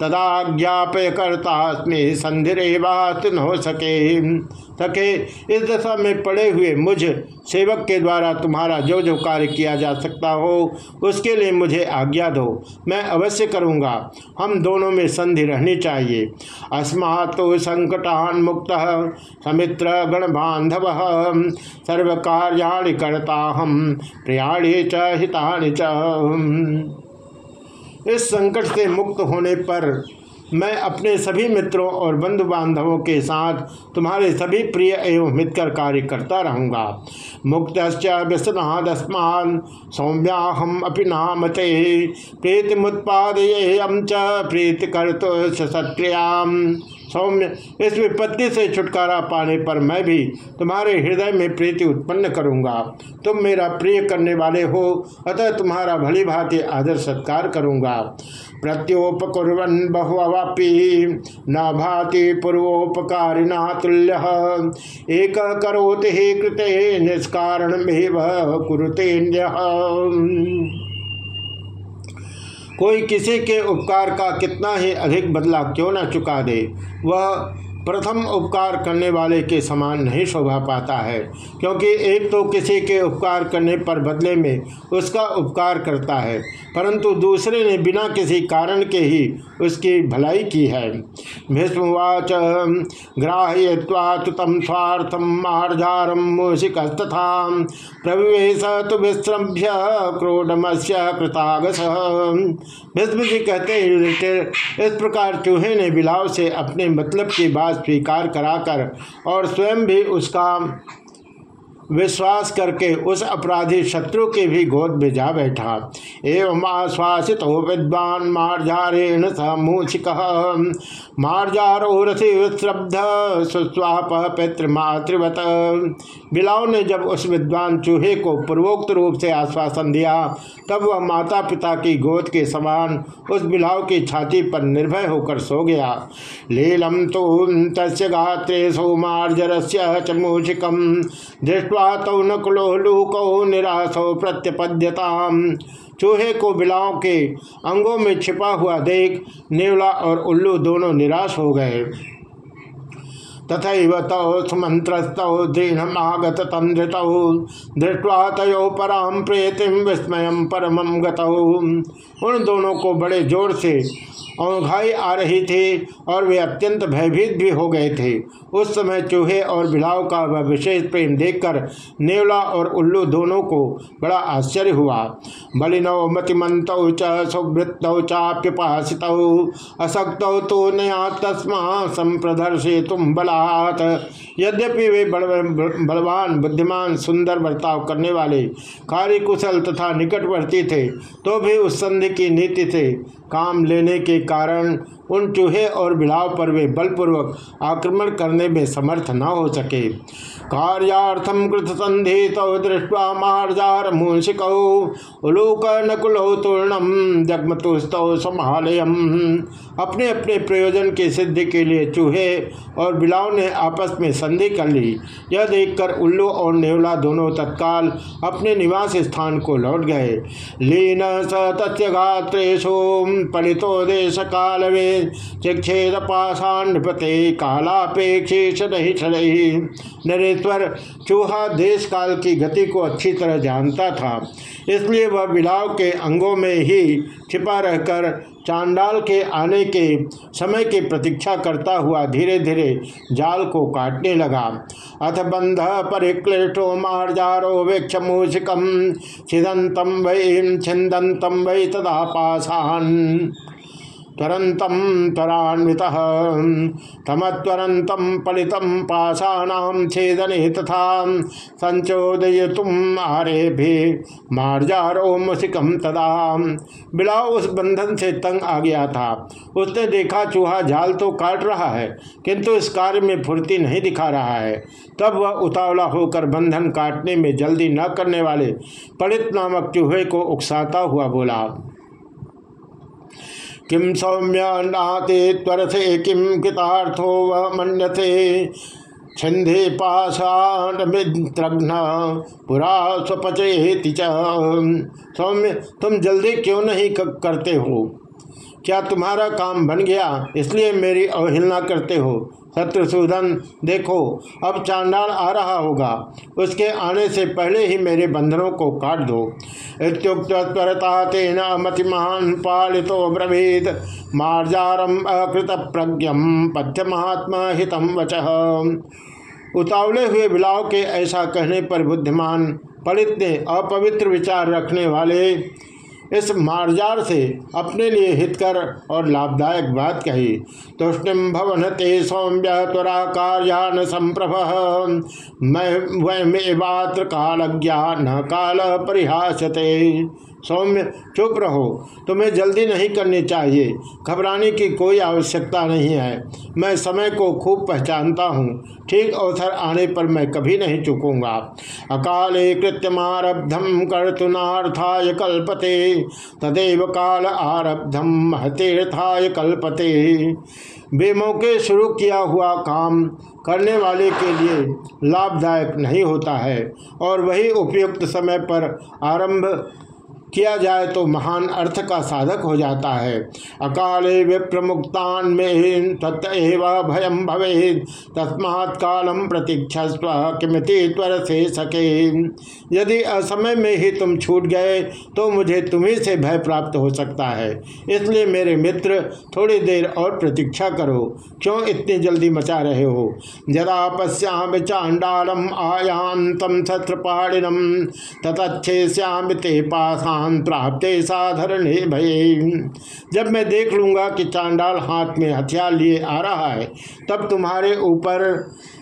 तदाज्ञापय करता संधिरेवात हो सके। सके। इस दशा में पड़े हुए मुझ सेवक के द्वारा तुम्हारा जो जो कार्य किया जा सकता हो, उसके लिए मुझे आज्ञा दो। मैं अवश्य करूँगा। हम दोनों में संधि रहनी चाहिए। अस्मा तो संकटान मुक्त समित्र गण बांधव सर्व कार्याणि करता हम प्रियाणी च हितानि च। इस संकट से मुक्त होने पर मैं अपने सभी मित्रों और बंधु बांधवों के साथ तुम्हारे सभी प्रिय एवं हितकर कार्य करता रहूँगा। मुक्त व्यसनादस्मान सौम्याहम अपि नामते प्रीति मुत्पादय प्रीति कर तो सत्क्रियाम। सौम्य। इस विपत्ति से छुटकारा पाने पर मैं भी तुम्हारे हृदय में प्रीति उत्पन्न करूँगा। तुम मेरा प्रिय करने वाले हो, अतः तुम्हारा भली भांति आदर सत्कार करूँगा। प्रत्योपकुर्वन बहुअवापी न भाति पूर्वोपकारिणा तुल्य एक करोति ही कृते निष्कारण कुरुते कोई किसी के उपकार का कितना ही अधिक बदला क्यों न चुका दे वह प्रथम उपकार करने वाले के समान नहीं शोभा पाता है, क्योंकि एक तो किसी के उपकार करने पर बदले में उसका उपकार करता है, परंतु दूसरे ने बिना किसी कारण के ही उसकी भलाई की है। भीष्मवाच ग्राह्यवात तम स्वार्थम मार्जारम मूषिकस्तथा प्रवेश तो विश्रभ्य क्रोडमस्य कृतागस। भीष्म जी कहते हैं, इस प्रकार चूहे ने बिलाव से अपने मतलब की बात स्वीकार कराकर और स्वयं भी उसका विश्वास करके उस अपराधी शत्रु के भी गोद में जा बैठा। एवं आश्वासित हो, विद्वान मार्जारेण समूचिक मार्जारो विश्रब्ध सुस्वाप पितृमातृवत बिलाव ने जब उस विद्वान चूहे को पूर्वोक्त रूप से आश्वासन दिया, तब वह माता पिता की गोद के समान उस बिलाव की छाती पर निर्भय होकर सो गया। लीलम तो तस् गात्रे सौमार्जर से मूषिकम। दृष्ट दृष्टवा तौ नकुलो लूको निराशो प्रत्यपद्यता चूहे को बिलाव के अंगों में छिपा हुआ देख नेवला और उल्लू दोनों निराश हो गए। तथा तौ सुमंत्रस्तौ दृढ़मागत तंद्रितौ दृष्टवा तयो पराम प्रेतिम विस्मय परमम गतौ। उन दोनों को बड़े ज़ोर से औंघाई आ रही थी और वे अत्यंत भयभीत भी हो गए थे। उस समय चूहे और बिलाव का वह विशेष प्रेम देखकर नेवला और उल्लू दोनों को बड़ा आश्चर्य हुआ। बलिनौ मतिमंत सुवृत्त चाप्यपासित, असक्त तो नया तस्मा संप्रदर्शे तुम बलात्। यद्यपि वे बलवान, बुद्धिमान, सुंदर बर्ताव करने वाले कार्य कुशल तथा निकटवर्ती थे तो भी उस संधि की नीति से काम लेने के कारण उन चूहे और बिलाव पर वे बलपूर्वक आक्रमण करने में समर्थ न हो सके। कार्यार्थम कृत संधि तो दृष्टवा मार्जार मूषिकौ उलोक नकुलो तूर्णम जगमतुस्तौ समालयम अपने अपने प्रयोजन की सिद्धि के लिए चूहे और बिलाव ने आपस में संधि कर ली। यह देखकर उल्लू और नेवला दोनों तत्काल अपने निवास स्थान को लौट गए। लीन स तथ्य पलितो देश काल में चिक्षेद पाषाण्डपते कालापेक्षी नरेश्वर चूहा देश काल की गति को अच्छी तरह जानता था। इसलिए वह बिलाव के अंगों में ही छिपा रहकर चांडाल के आने के समय की प्रतीक्षा करता हुआ धीरे धीरे जाल को काटने लगा। अथ बंध परिक्लिष्टो मार्जारो वेक्ष मूषिकम छिदंतम वही छिंदंतम वही तदा पाषाण त्वरंतम त्वरान्वित। तमत्वरंतम पलितम पाषाणाम छेदने तथा संचोदय तुम आरे भी मार्जारो मुसिकम तदा। बिलाव उस बंधन से तंग आ गया था। उसने देखा चूहा जाल तो काट रहा है, किंतु इस कार्य में फुर्ती नहीं दिखा रहा है। तब वह उतावला होकर बंधन काटने में जल्दी न करने वाले पलित नामक चूहे को उकसाता हुआ बोला किम सौम्य नाते त्वरथे किम कृतार्थो व मन्यते छंदे पाषाण पुरा स्वपचे सौम्य, तुम जल्दी क्यों नहीं करते हो? क्या तुम्हारा काम बन गया, इसलिए मेरी अवहेलना करते हो? शत्रुसूदन देखो, अब चांडाल आ रहा होगा। उसके आने से पहले ही मेरे बंधनों को काट दो। इतुक्तरता तेन मतिमान पालितो ब्रवीद मार्जारम अकृत प्रज्ञम पथ्य महात्मा हितम वच। उतावले हुए बिलाव के ऐसा कहने पर बुद्धिमान, पलित ने अपवित्र विचार रखने वाले इस मार्जार से अपने लिए हितकर और लाभदायक बात कही। तुष्टिम भवन ते सौम्य त्वरा कार्यान संप्रभ। मैं बात्र काल ज्ञान काल परिहासते सौम्य, चुप रहो। तुम्हें जल्दी नहीं करनी चाहिए। घबराने की कोई आवश्यकता नहीं है। मैं समय को खूब पहचानता हूँ। ठीक अवसर आने पर मैं कभी नहीं चुकूँगा। अकाले कृत्यमारब्धम कर्तुनार्थाय कल्पते। तदेव काल आरब्धम महतीर्थाय कल्पते। बेमौके शुरू किया हुआ काम करने वाले के लिए लाभदायक नहीं होता है और वही उपयुक्त समय पर आरंभ किया जाए तो महान अर्थ का साधक हो जाता है। अकाले विप्रमुक्तान में तत्व भयम भवे तस्मात् कालम प्रतीक्षस्व किमति त्वर से सके यदि असमय में ही तुम छूट गए तो मुझे तुम्ही से भय प्राप्त हो सकता है। इसलिए मेरे मित्र, थोड़ी देर और प्रतीक्षा करो। क्यों इतनी जल्दी मचा रहे हो? जरा पश्याम चांडालम आयांतम छत्रपाणिनम तथच्छे श्याम ते पासा स्थान प्राप्त साधारण हे भय। जब मैं देख लूँगा कि चांडाल हाथ में हथियार लिए आ रहा है, तब तुम्हारे ऊपर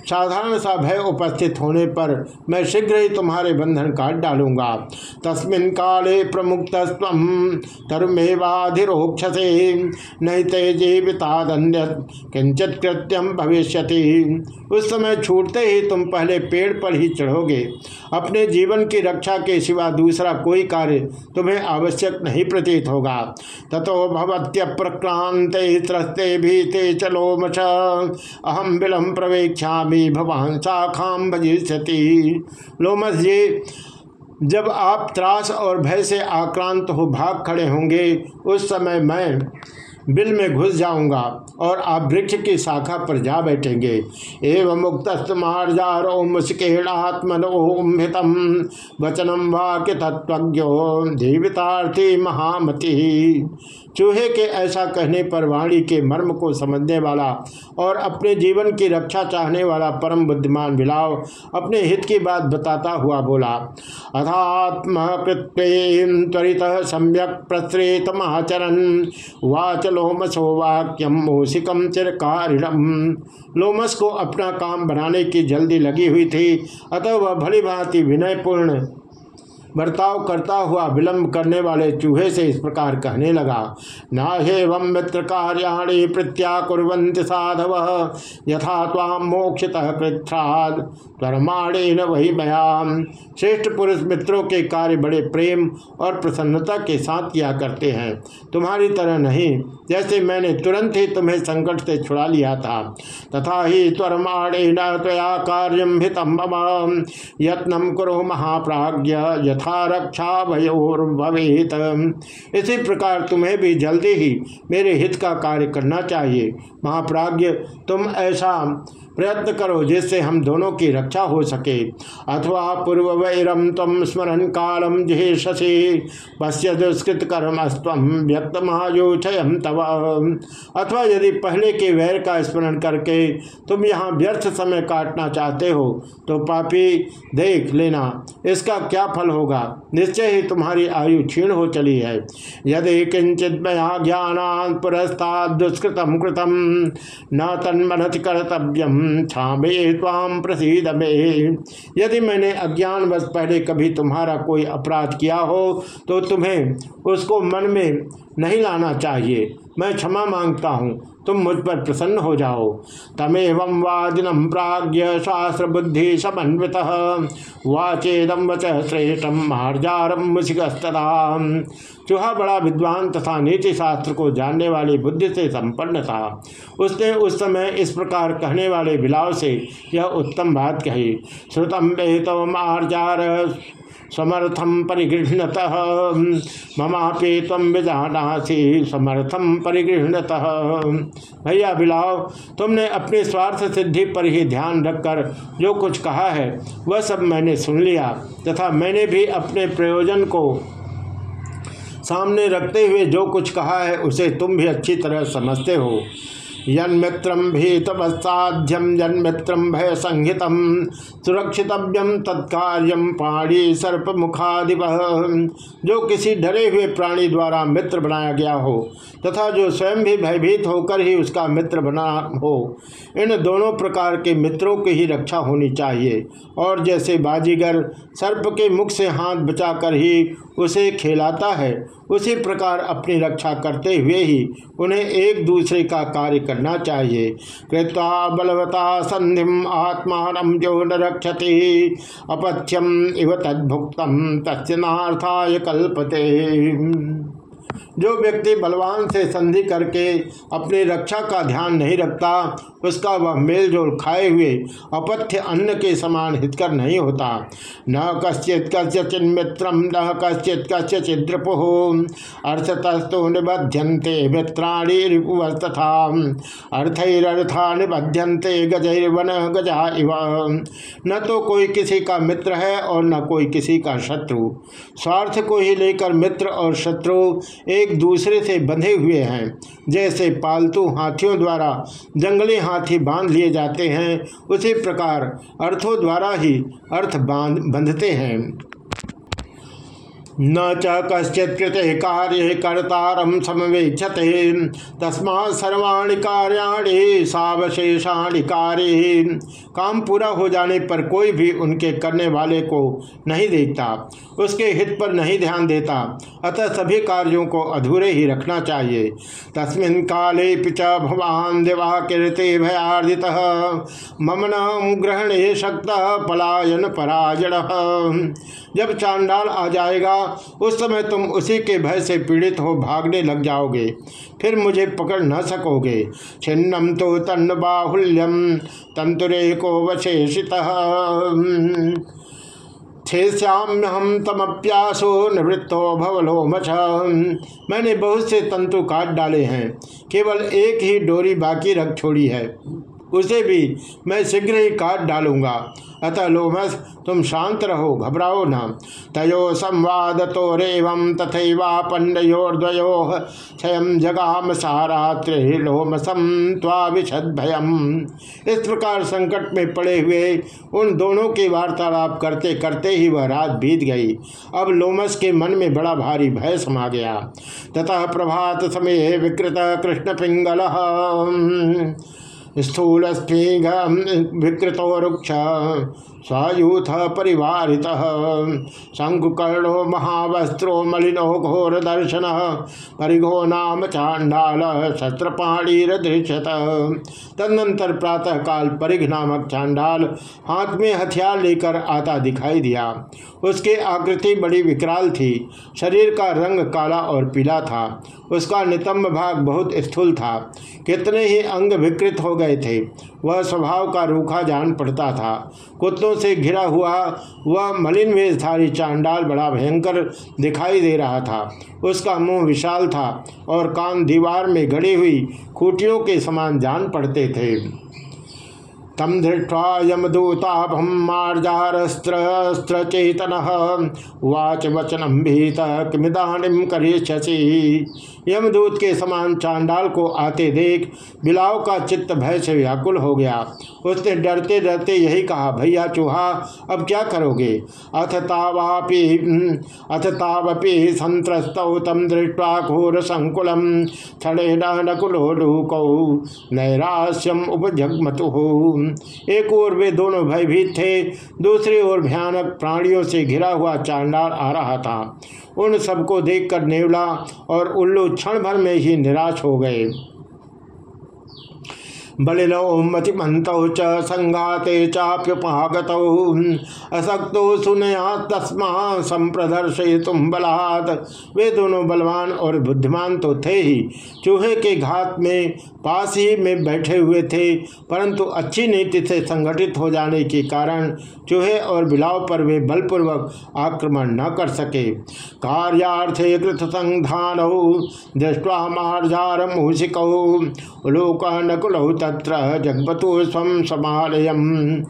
साधारण सा भय उपस्थित होने पर मैं शीघ्र ही तुम्हारे बंधन काट डालूँगा। तस्मिन काले प्रमुक्त तरुमेवाधिरोक्षसे, नहीं ते जीवितादन्य किंचित कृत्यम भविष्य उस समय छूटते ही तुम पहले पेड़ पर ही चढ़ोगे। अपने जीवन की रक्षा के सिवा दूसरा कोई कार्य तुम्हें आवश्यक नहीं प्रतीत होगा। तथो भवत्य प्रक्रांत त्रस्ते भीते चलो मच अहम विलम प्रवेक्षा स्वामी भगवान शाखाम भजिष्यति। लोमस जी जब आप त्रास और भय से आक्रांत हो भाग खड़े होंगे, उस समय मैं बिल में घुस जाऊँगा और आप वृक्ष की शाखा पर जा बैठेंगे। एवं मुक्त मार्जारो मुस्केड़ात्मनोहितम वचनम वाक्य तत्वज्ञो जीवितार्थी महामति। चूहे के ऐसा कहने पर वाणी के मर्म को समझने वाला और अपने जीवन की रक्षा चाहने वाला परम बुद्धिमान बिलाव अपने हित की बात बताता हुआ बोला अथात्म त्वरित सम्यक प्रसृत महाचरण वाच लोमसो वाक्यम मूसिकम चिरकारिणम। लोमस को अपना काम बनाने की जल्दी लगी हुई थी, अतः वह भली भांति विनयपूर्ण बर्ताव करता हुआ विलंब करने वाले चूहे से इस प्रकार कहने लगा, न हेवं मित्र कार्याणी प्रत्याकुवंत साधव, यथा ताम मोक्षतः पृथ्राद परमाणे न वही मयाम श्रेष्ठ पुरुष मित्रों के कार्य बड़े प्रेम और प्रसन्नता के साथ किया करते हैं। तुम्हारी तरह नहीं। जैसे मैंने तुरंत ही तुम्हें संकट से छुड़ा लिया था, तथा ही त्वरमाणेन त्वया कार्यम हितम यत्नम करो महाप्राज्य यथा रक्षा भयोर्भवेत इसी प्रकार तुम्हें भी जल्दी ही मेरे हित का कार्य करना चाहिए। महाप्राज्य तुम ऐसा प्रयत्न करो जिससे हम दोनों की रक्षा हो सके। अथवा पूर्व वैरम तम स्मरण कालम जिहेशसी पश्य दुष्कृत कर्म स्व व्यक्त महायोचयम तव। अथवा यदि पहले के वैर का स्मरण करके तुम यहाँ व्यर्थ समय काटना चाहते हो तो पापी देख लेना। इसका क्या फल होगा? निश्चय ही तुम्हारी आयु क्षीण हो चली है। यदि किंचित मया ज्ञान पुरस्ता दुष्कृतम कृतम न तन्मनति कर्तव्यम। छामे ताम प्रसिद मे। यदि मैंने अज्ञान बस पहले कभी तुम्हारा कोई अपराध किया हो तो तुम्हें उसको मन में नहीं लाना चाहिए। मैं क्षमा माँगता हूँ। तुम मुझ पर प्रसन्न हो जाओ। तमेव वादिनम प्राज्ञ शास्त्र बुद्धि समन्वित। वाचेदम वच श्रेष्ठम मार्जारम मुशिकस्तरा चूहा बड़ा विद्वान तथा नीति शास्त्र को जानने वाली बुद्धि से संपन्न था। उसने उस समय इस प्रकार कहने वाले बिलाव से यह उत्तम बात कही। श्रुतम बेहतम आर्जार समर्थम परिगृहणत। ममापे तम विजानासी समर्थम परिगृहणत। भैया बिलाव तुमने अपने स्वार्थ सिद्धि पर ही ध्यान रखकर जो कुछ कहा है, वह सब मैंने सुन लिया, तथा मैंने भी अपने प्रयोजन को सामने रखते हुए जो कुछ कहा है, उसे तुम भी अच्छी तरह समझते हो। यन्मित्रम भीतवसाध्यम जन्मित्रम भय संहित सुरक्षितव्यम तत्कार्यम पाणी सर्प मुखादिप जो किसी डरे हुए प्राणी द्वारा मित्र बनाया गया हो, तथा जो स्वयं भी भयभीत होकर ही उसका मित्र बना हो, इन दोनों प्रकार के मित्रों की ही रक्षा होनी चाहिए। और जैसे बाजीगर सर्प के मुख से हाथ बचाकर ही उसे खेलाता है उसी प्रकार अपनी रक्षा करते हुए ही उन्हें एक दूसरे का कार्य करना चाहिए। कृत्वा बलवता संधि आत्मान जो न रक्षति अपथ्यम इव तद्भुक्तम तस्नाथा कल्पते। जो व्यक्ति बलवान से संधि करके अपनी रक्षा का ध्यान नहीं रखता, उसका वह मेलजोल खाए हुए अपथ्य अन्न के समान हितकर नहीं होता। न कश्चित कस्य मित्रम न कश्चित चिद्रपु। अर्थतस्तु निबध्यंते मित्राणी रिपुवस्तथा अर्थरथा निबध्यंते गजैर्वन गजा इव। न तो कोई किसी का मित्र है और न कोई किसी का शत्रु। स्वार्थ को ही लेकर मित्र और शत्रु एक दूसरे से बंधे हुए हैं। जैसे पालतू हाथियों द्वारा जंगली हाथी बाँध लिए जाते हैं, उसी प्रकार अर्थों द्वारा ही अर्थ बाँध, बंधते हैं। न च कश्चित कृते कार्य कर्तारम समवेक्षते तस्मा सर्वाणी कार्याणी सावशेषाणी कार्य। काम पूरा हो जाने पर कोई भी उनके करने वाले को नहीं देखता, उसके हित पर नहीं ध्यान देता। अतः सभी कार्यों को अधूरे ही रखना चाहिए। तस्मिन काले पिच भवान दिवाकृते भयार्जित। ममन ग्रहणे शक्त पलायन पराजड़ जब चांडाल आ जाएगा उस समय तुम उसी के भय से पीड़ित हो भागने लग जाओगे। फिर मुझे पकड़ न सकोगे। छिन्नम तो तन्न बाहुल्यम तंतुरे को वशेषित हम तमप्यासो निवृत्तो भवलो मछ मैंने बहुत से तंतु काट डाले हैं। केवल एक ही डोरी बाकी रख छोड़ी है। उसे भी मैं शीघ्र ही काट डालूँगा। अतः लोमस तुम शांत रहो, घबराओ न। तयो संवाद तो रेवम तथैवापन्नयोर्द्वयो क्षय जगाम सारात्रे लोमसम त्वाविशद भयम इस प्रकार संकट में पड़े हुए उन दोनों की वार्तालाप करते करते ही वह रात बीत गई। अब लोमस के मन में बड़ा भारी भय समा गया। तथा प्रभात समय विकृत कृष्ण पिंगल स्थूल विकृत वृक्ष स्वयूथ परिवारित। शंकुकर्णो महावस्त्रो मलिनो घोर दर्शन। परिघो नाम चांडाल शस्त्रपाणीरदृश्यत तदनंतर प्रातः काल परिघ नामक चांडाल हाथ में हथियार लेकर आता दिखाई दिया। उसकी आकृति बड़ी विकराल थी। शरीर का रंग काला और पीला था। उसका नितंब भाग बहुत स्थूल था। कितने ही अंग विकृत हो गए थे। वह स्वभाव का रूखा जान पड़ता था। कुत्तों से घिरा हुआ, वह मलिन वेशधारी चांडाल बड़ा भयंकर दिखाई दे रहा था। उसका मुँह विशाल था और कान दीवार में गड़ी हुई खूटियों के समान जान पड़ते थे। तम दृष्ट्वा यमदूताभम मार्जारस्त्र चेतन वाच वचनम भीत किमिदानिम यमदूत के समान चांडाल को आते देख बिलाव का चित्त भय से व्याकुल हो गया। उसने डरते डरते यही कहा, भैया चूहा, अब क्या करोगे? अथ तावापि अथ तावपि संत्रस्तौ तम दृष्टवा घोर संकुलम छड़े नकुलो लूकौ, नैराश्यम उपजगमतु एक ओर वे दोनों भयभीत थे, दूसरी ओर भयानक प्राणियों से घिरा हुआ चांडाल आ रहा था। उन सबको देखकर नेवला और उल्लू क्षण भर में ही निराश हो गए। बलिनौ मतिमन्तौ च संघाते चाप्युपागतौ। असक्तो सुनया तस्मा संप्रदर्शयितुम बलात्। वे दोनों बलवान और बुद्धिमान तो थे ही। चूहे के घात में, पास ही में बैठे हुए थे, परंतु अच्छी नीति से संगठित हो जाने के कारण चूहे और बिलाव पर वे बलपूर्वक आक्रमण न कर सके। कार्यार्थे कृत संधान, दृष्टवा मार्जार मूषिकौ लोक नकुल तत्र जगपतु स्व समालयम।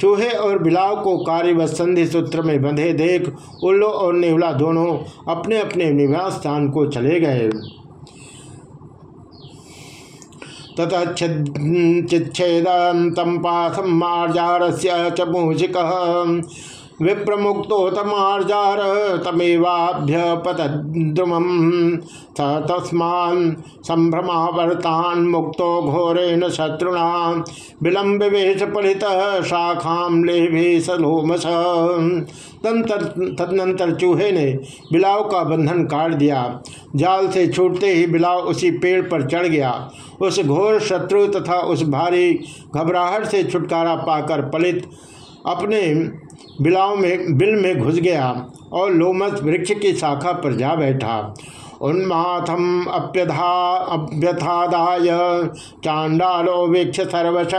चूहे और बिलाव को कार्य संधि सूत्र में बंधे देख, उल्लो और नेवला दोनों अपने अपने निवास स्थान को चले गए। ततः चिच्छेदम पाथम मार्जार से च मूषिक। विप्रमुक्तोतमार्जार तमेवाभ्य पतद्रुमम स तस्मान संभ्रमावर्तान मुक्तो घोरेण शत्रुणा विलम्ब वेश पलित शाखाम लेभे सलोमस तदनंतर चूहे ने बिलाव का बंधन काट दिया। जाल से छूटते ही बिलाव उसी पेड़ पर चढ़ गया। उस घोर शत्रु तथा उस भारी घबराहट से छुटकारा पाकर पलित अपने बिलाव में, बिल में घुस गया और लोमस वृक्ष की शाखा पर जा बैठा। उन्माथम अप्यधा अभ्यथादाय चांडालो वृक्ष सर्वश।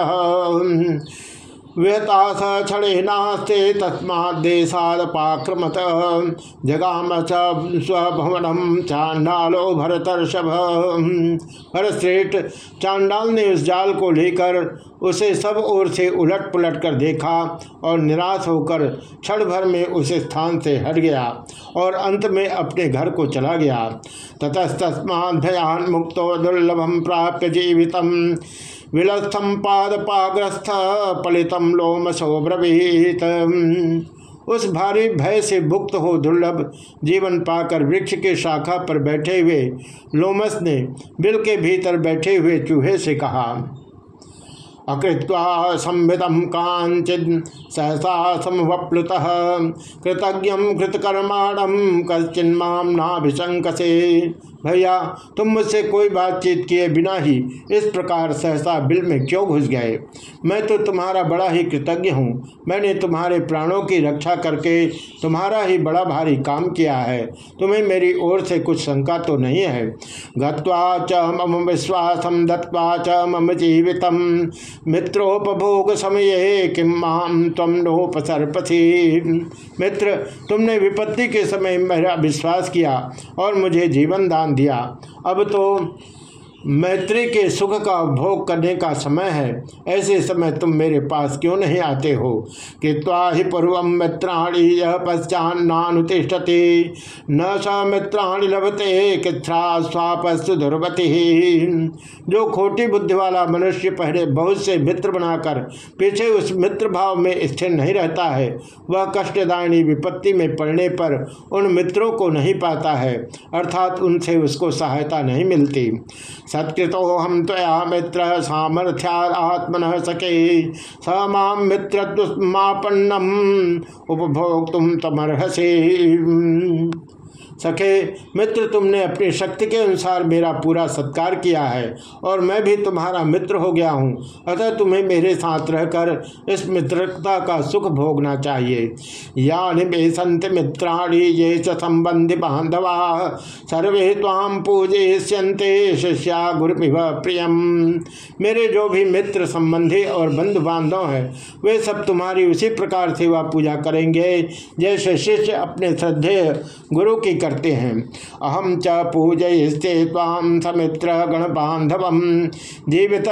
विहता स क्षणे नास्ते तस्मादेशादपाक्रमत जगाम स्वभवनम चांडालो भरतर्षभ। भरतश्रेष्ठ चांडाल ने उस जाल को लेकर उसे सब ओर से उलट पुलट कर देखा और निराश होकर क्षण भर में उस स्थान से हट गया और अंत में अपने घर को चला गया। ततस्तस्माभयान मुक्तो दुर्लभम प्राप्य जीवितम। विलस्थम पादपाग्रस्थ पलितम लोमसो ब्रवीत उस भारी भय से भुक्त हो दुर्लभ जीवन पाकर वृक्ष के शाखा पर बैठे हुए लोमस ने बिल के भीतर बैठे हुए चूहे से कहा, अकृत्वा संभितम कांचिद सहसा समवप्लुत कृतज्ञ कृतकर्माणम कश्चिन्माम नाभिशंकसे भैया, तुम मुझसे कोई बातचीत किए बिना ही इस प्रकार सहसा बिल में क्यों घुस गए? मैं तो तुम्हारा बड़ा ही कृतज्ञ हूँ। मैंने तुम्हारे प्राणों की रक्षा करके तुम्हारा ही बड़ा भारी काम किया है। तुम्हें मेरी ओर से कुछ शंका तो नहीं है? गत्वा च मम विश्वासम दत्वा च मम जीवित मित्रोपभोग समय किम माम तम मित्र, तुमने विपत्ति के समय मेरा विश्वास किया और मुझे जीवन दान दिया। अब तो मैत्री के सुख का भोग करने का समय है। ऐसे समय तुम मेरे पास क्यों नहीं आते हो? कि ताहि पूर्व मित्राणी यह पश्चान्नानुतिष्ठते। न स मित्राणी लभते किथ्रा स्वापस्तु दुर्वती। जो खोटी बुद्धि वाला मनुष्य पहले बहुत से मित्र बनाकर पीछे उस मित्र भाव में स्थिर नहीं रहता है, वह कष्टदायिनी विपत्ति में पड़ने पर उन मित्रों को नहीं पाता है, अर्थात उनसे उसको सहायता नहीं मिलती। सत्कृतो हम तया मित्र सामर्थ्यात्मन सके स माम दुष्मापन्नम उपभोक्तुम तमर्हसे। सखे मित्र, तुमने अपनी शक्ति के अनुसार मेरा पूरा सत्कार किया है और मैं भी तुम्हारा मित्र हो गया हूँ। अतः तुम्हें मेरे साथ रहकर इस मित्रता का सुख भोगना चाहिए। यानी मे संत मित्राणी ये संबंधी बांधवा। सर्वे ताम पूजयते शिष्या गुरुमिव प्रियम। मेरे जो भी मित्र, संबंधी और बंधु बांधव हैं, वे सब तुम्हारी उसी प्रकार सेवा पूजा करेंगे। जैसे शिष्य अपने श्रद्धेय गुरु की करते हैं। अहम च पूजयस्ते ताम समित्र गण बांधव जीवित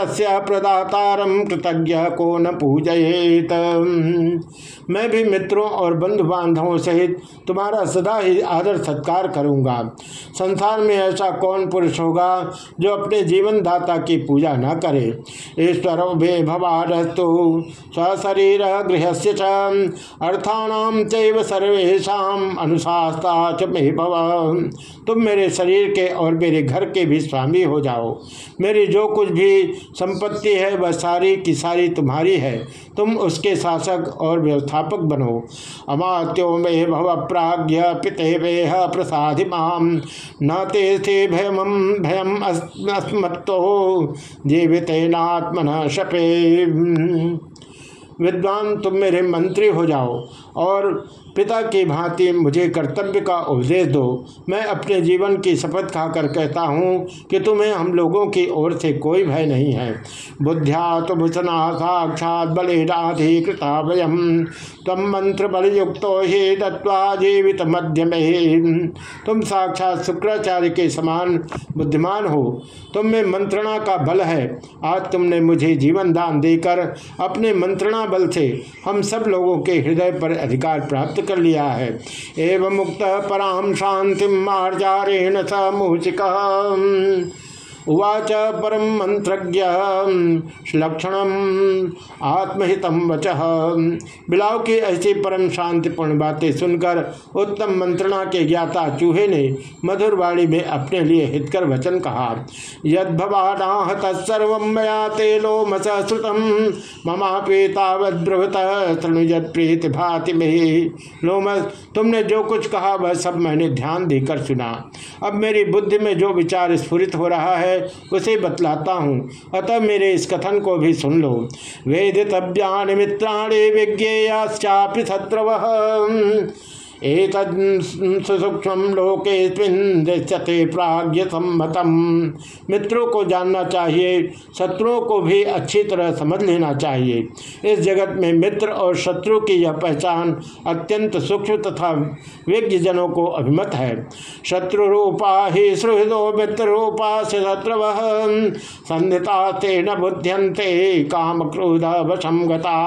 प्रदातारम कृतज्ञ को न पूजयेत। मैं भी मित्रों और बंधु बांधवों सहित तुम्हारा सदा ही आदर सत्कार करूँगा। संसार में ऐसा कौन पुरुष होगा जो अपने जीवन दाता की पूजा न करे? ईश्वर भे भवारस्तु स्वशरीर गृह से अर्थाणाम चैव सर्वेशा अनुशास्ता च मे भव। तुम मेरे शरीर के और मेरे घर के भी स्वामी हो जाओ। मेरी जो कुछ भी संपत्ति है, वह सारी की सारी तुम्हारी है। तुम उसके शासक और व्यवस्थापक बनो। अमात्यो मे भव प्राज्ञ पिते वेह प्रसादि माम। न ते भयम भयम अस्मत्तो। जीवित नात्मन शपे। विद्वान तुम मेरे मंत्री हो जाओ। और पिता की भांति मुझे कर्तव्य का उपदेश दो। मैं अपने जीवन की शपथ खाकर कहता हूँ कि तुम्हें हम लोगों की ओर से कोई भय नहीं है। बुद्ध्या तो भूषणा साक्षात बलिराधिकृता वयम तम मंत्र बलयुक्त ही दत्वा जीवित मध्य में तुम साक्षात शुक्राचार्य के समान बुद्धिमान हो। तुम में मंत्रणा का बल है। आज तुमने मुझे जीवन दान देकर अपने मंत्रणा बल से हम सब लोगों के हृदय पर अधिकार प्राप्त कर लिया है। एवं मुक्त पराम शांति मार्जारेण स मूषिक उवाच परम मंत्रज्ञ लक्षण आत्महित वच। बिलाव की ऐसी परम शांतिपूर्ण बातें सुनकर उत्तम मंत्रणा के ज्ञाता चूहे ने मधुरवाणी में अपने लिए हितकर वचन कहा, यदभवानाह तत्सर्व मया ते लोमस श्रुतम ममापेतावद्रवत तृणुजत प्रीति भाति में। लोमस तुमने जो कुछ कहा वह सब मैंने ध्यान देकर सुना। अब मेरी बुद्धि में जो विचार स्फुरित हो रहा है है, उसे बतलाता हूँ। अतः मेरे इस कथन को भी सुन लो। वेदितव्यानि मित्राणि विज्ञेयाश्चापि शत्रव। एक लोके दृश्यते प्राग्ञ सम्मतम मित्रों को जानना चाहिए शत्रुओं को भी अच्छी तरह समझ लेना चाहिए। इस जगत में मित्र और शत्रु की यह पहचान अत्यंत सूक्ष्म तथा विज्ञ जनों को अभिमत है। शत्रु रूपा ही सुहृदो मित्र रूपा से शत्रु संधिता न बुद्ध्यंते काम क्रोध वशम गता।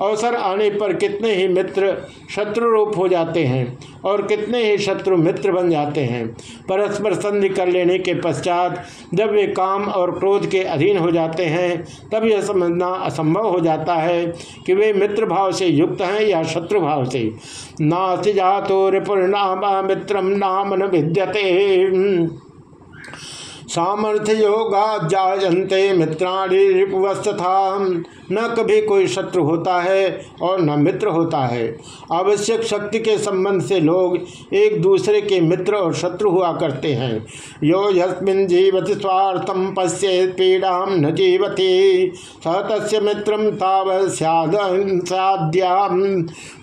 अवसर आने पर कितने ही मित्र शत्रु रूप हो जाते हैं और कितने ही शत्रु मित्र बन जाते हैं। परस्पर संधि कर लेने के पश्चात जब वे काम और क्रोध के अधीन हो जाते हैं, तब यह समझना असंभव हो जाता है कि वे मित्र भाव से युक्त हैं या शत्रु भाव से। नास्ति जातो रिपुर्नाम मित्रम नाम न विद्यते। सामर्थ्य योगा जायते मित्राणी रिपुवस्था न कभी कोई शत्रु होता है और न मित्र होता है। आवश्यक शक्ति के संबंध से लोग एक दूसरे के मित्र और शत्रु हुआ करते हैं। यो यस्मिन जीवति स्वार्थम पश्य पीड़ा न जीवती। स तस् मित्रम ताव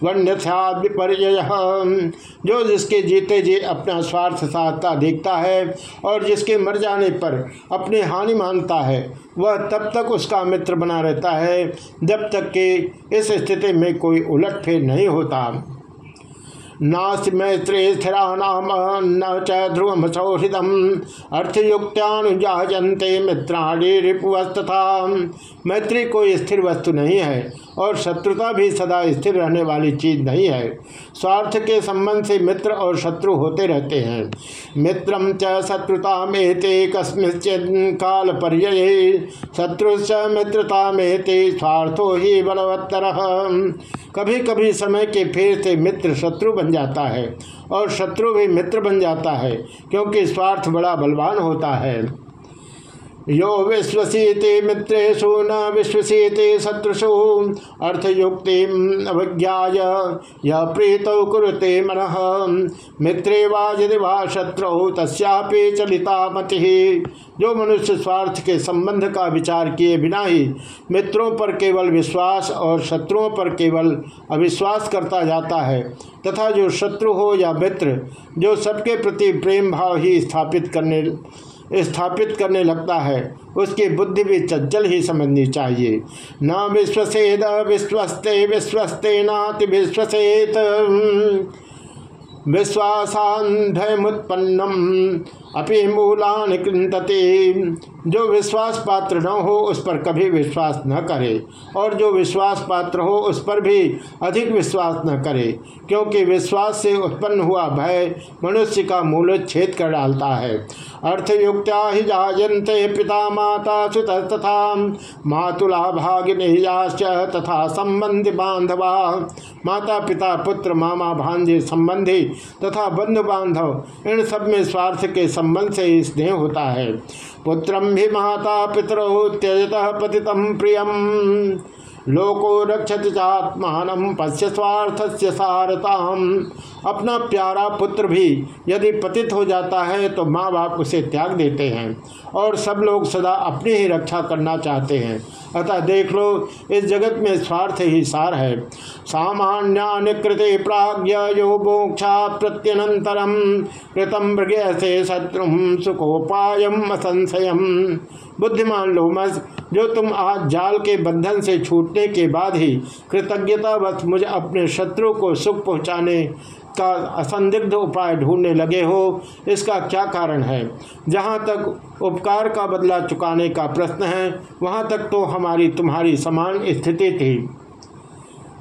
वन्य जो जिसके जीते जी अपना स्वार्थ साधता देखता है और जिसके मर जाने पर अपनी हानि मानता है वह तब तक उसका मित्र बना रहता है जब तक कि इस स्थिति में कोई उलट फेर नहीं होता। नास्ति मैत्री स्थिरा च ध्रुवम मित्राणी रिपुवस्तथा मैत्री कोई स्थिर वस्तु नहीं है और शत्रुता भी सदा स्थिर रहने वाली चीज़ नहीं है। स्वार्थ के संबंध से मित्र और शत्रु होते रहते हैं। मित्रम च शत्रुता मेते कस्मिश्चित काल पर्य शत्रु मित्रता मेते स्वार्थो ही बलवत्तर। कभी कभी समय के फेर से मित्र शत्रु बन जाता है और शत्रु भी मित्र बन जाता है, क्योंकि स्वार्थ बड़ा बलवान होता है। यो विश्वसीते मित्रेशु न विश्वसीते शत्रुषु अर्थयुक्ति अवज्ञा यह प्रीत कुरुते मन। मित्रे वा यदि वा शत्रु, तस्यापि चलिता मति जो मनुष्य स्वार्थ के संबंध का विचार किए बिना ही मित्रों पर केवल विश्वास और शत्रुओं पर केवल अविश्वास करता जाता है, तथा जो शत्रु हो या मित्र, जो सबके प्रति प्रेम भाव ही स्थापित करने स्थापित करने लगता है। उसकी बुद्धि भी चंचल ही समझनी चाहिए। न विश्वसेद, विश्वस्ते विश्वस्ते नाति विश्वसेत। विश्वासान्धयमुत्पन्नम। अपि मूलान कृंतते जो विश्वास पात्र न हो, उस पर कभी विश्वास न करे। और जो विश्वास पात्र हो, उस पर भी अधिक विश्वास न करे। क्योंकि विश्वास से उत्पन्न हुआ भय मनुष्य का मूल छेद कर डालता है। अर्थयुक्त्या ही जायन्ते पिता माता सुत तथा मातुला भागिनियाश्च तथा संबंध बांधवा। माता, पिता, पुत्र, मामा, भांजे, संबंधी तथा बंधु बांधव इन सब में स्वार्थ के संबंध से स्नेह होता है। पुत्रम भी माता पितरो त्यजत पतितम प्रियम। लोको रक्षति चात्मान पश्य स्वार्थ से अपना प्यारा पुत्र भी यदि पतित हो जाता है तो माँ बाप उसे त्याग देते हैं और सब लोग सदा अपनी ही रक्षा करना चाहते हैं। अतः देख लो, इस जगत में स्वार्थ ही सार है। सामान्याकृते प्राज्ञ यो मोक्षा प्रत्यनंतरम कृतम मृग से शत्रु सुखोपाय असंशयम। बुद्धिमान लोमस जो तुम आज जाल के बंधन से छूटने के बाद ही कृतज्ञता वक्त मुझे अपने शत्रु को सुख पहुँचाने का असंदिग्ध उपाय ढूँढने लगे हो, इसका क्या कारण है? जहाँ तक उपकार का बदला चुकाने का प्रश्न है, वहाँ तक तो हमारी तुम्हारी समान स्थिति थी।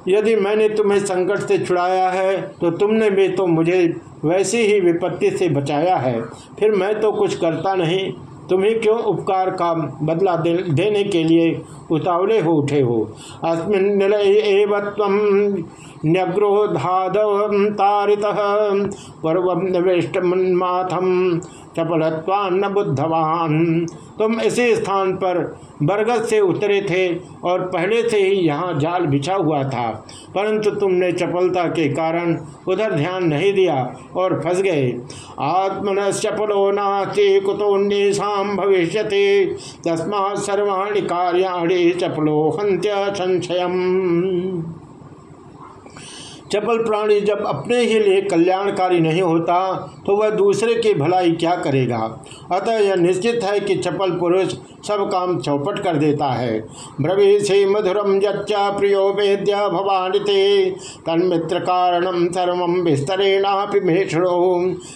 यदि मैंने तुम्हें संकट से छुड़ाया है तो तुमने भी तो मुझे वैसी ही विपत्ति से बचाया है। फिर मैं तो कुछ करता नहीं। तुम्हें क्यों उपकार का बदला दे, देने के लिए उतावले हो उठे हो? अस्मिन निलय एवं न्यग्रोधादवतारित पर्व निविष्टमाथम चपलत्वान्न बुद्धवान। तुम इसी स्थान पर बरगद से उतरे थे और पहले से ही यहाँ जाल बिछा हुआ था। परंतु तुमने चपलता के कारण उधर ध्यान नहीं दिया और फंस गए। आत्मन चपलो नास्ते कुतोन्यषा भविष्य तस्मा सर्वाणी कार्याणी चपलो हंत्य संशय चपल प्राणी जब अपने ही लिए कल्याणकारी नहीं होता तो वह दूसरे की भलाई क्या करेगा? अतः यह निश्चित है कि चपल पुरुष सब काम चौपट कर देता है। ब्रवीषि मधुरम यच्चा प्रियो वेद्य भवानी थे तन्मित्र कारणम सर्व विस्तरेणापि मेषणो।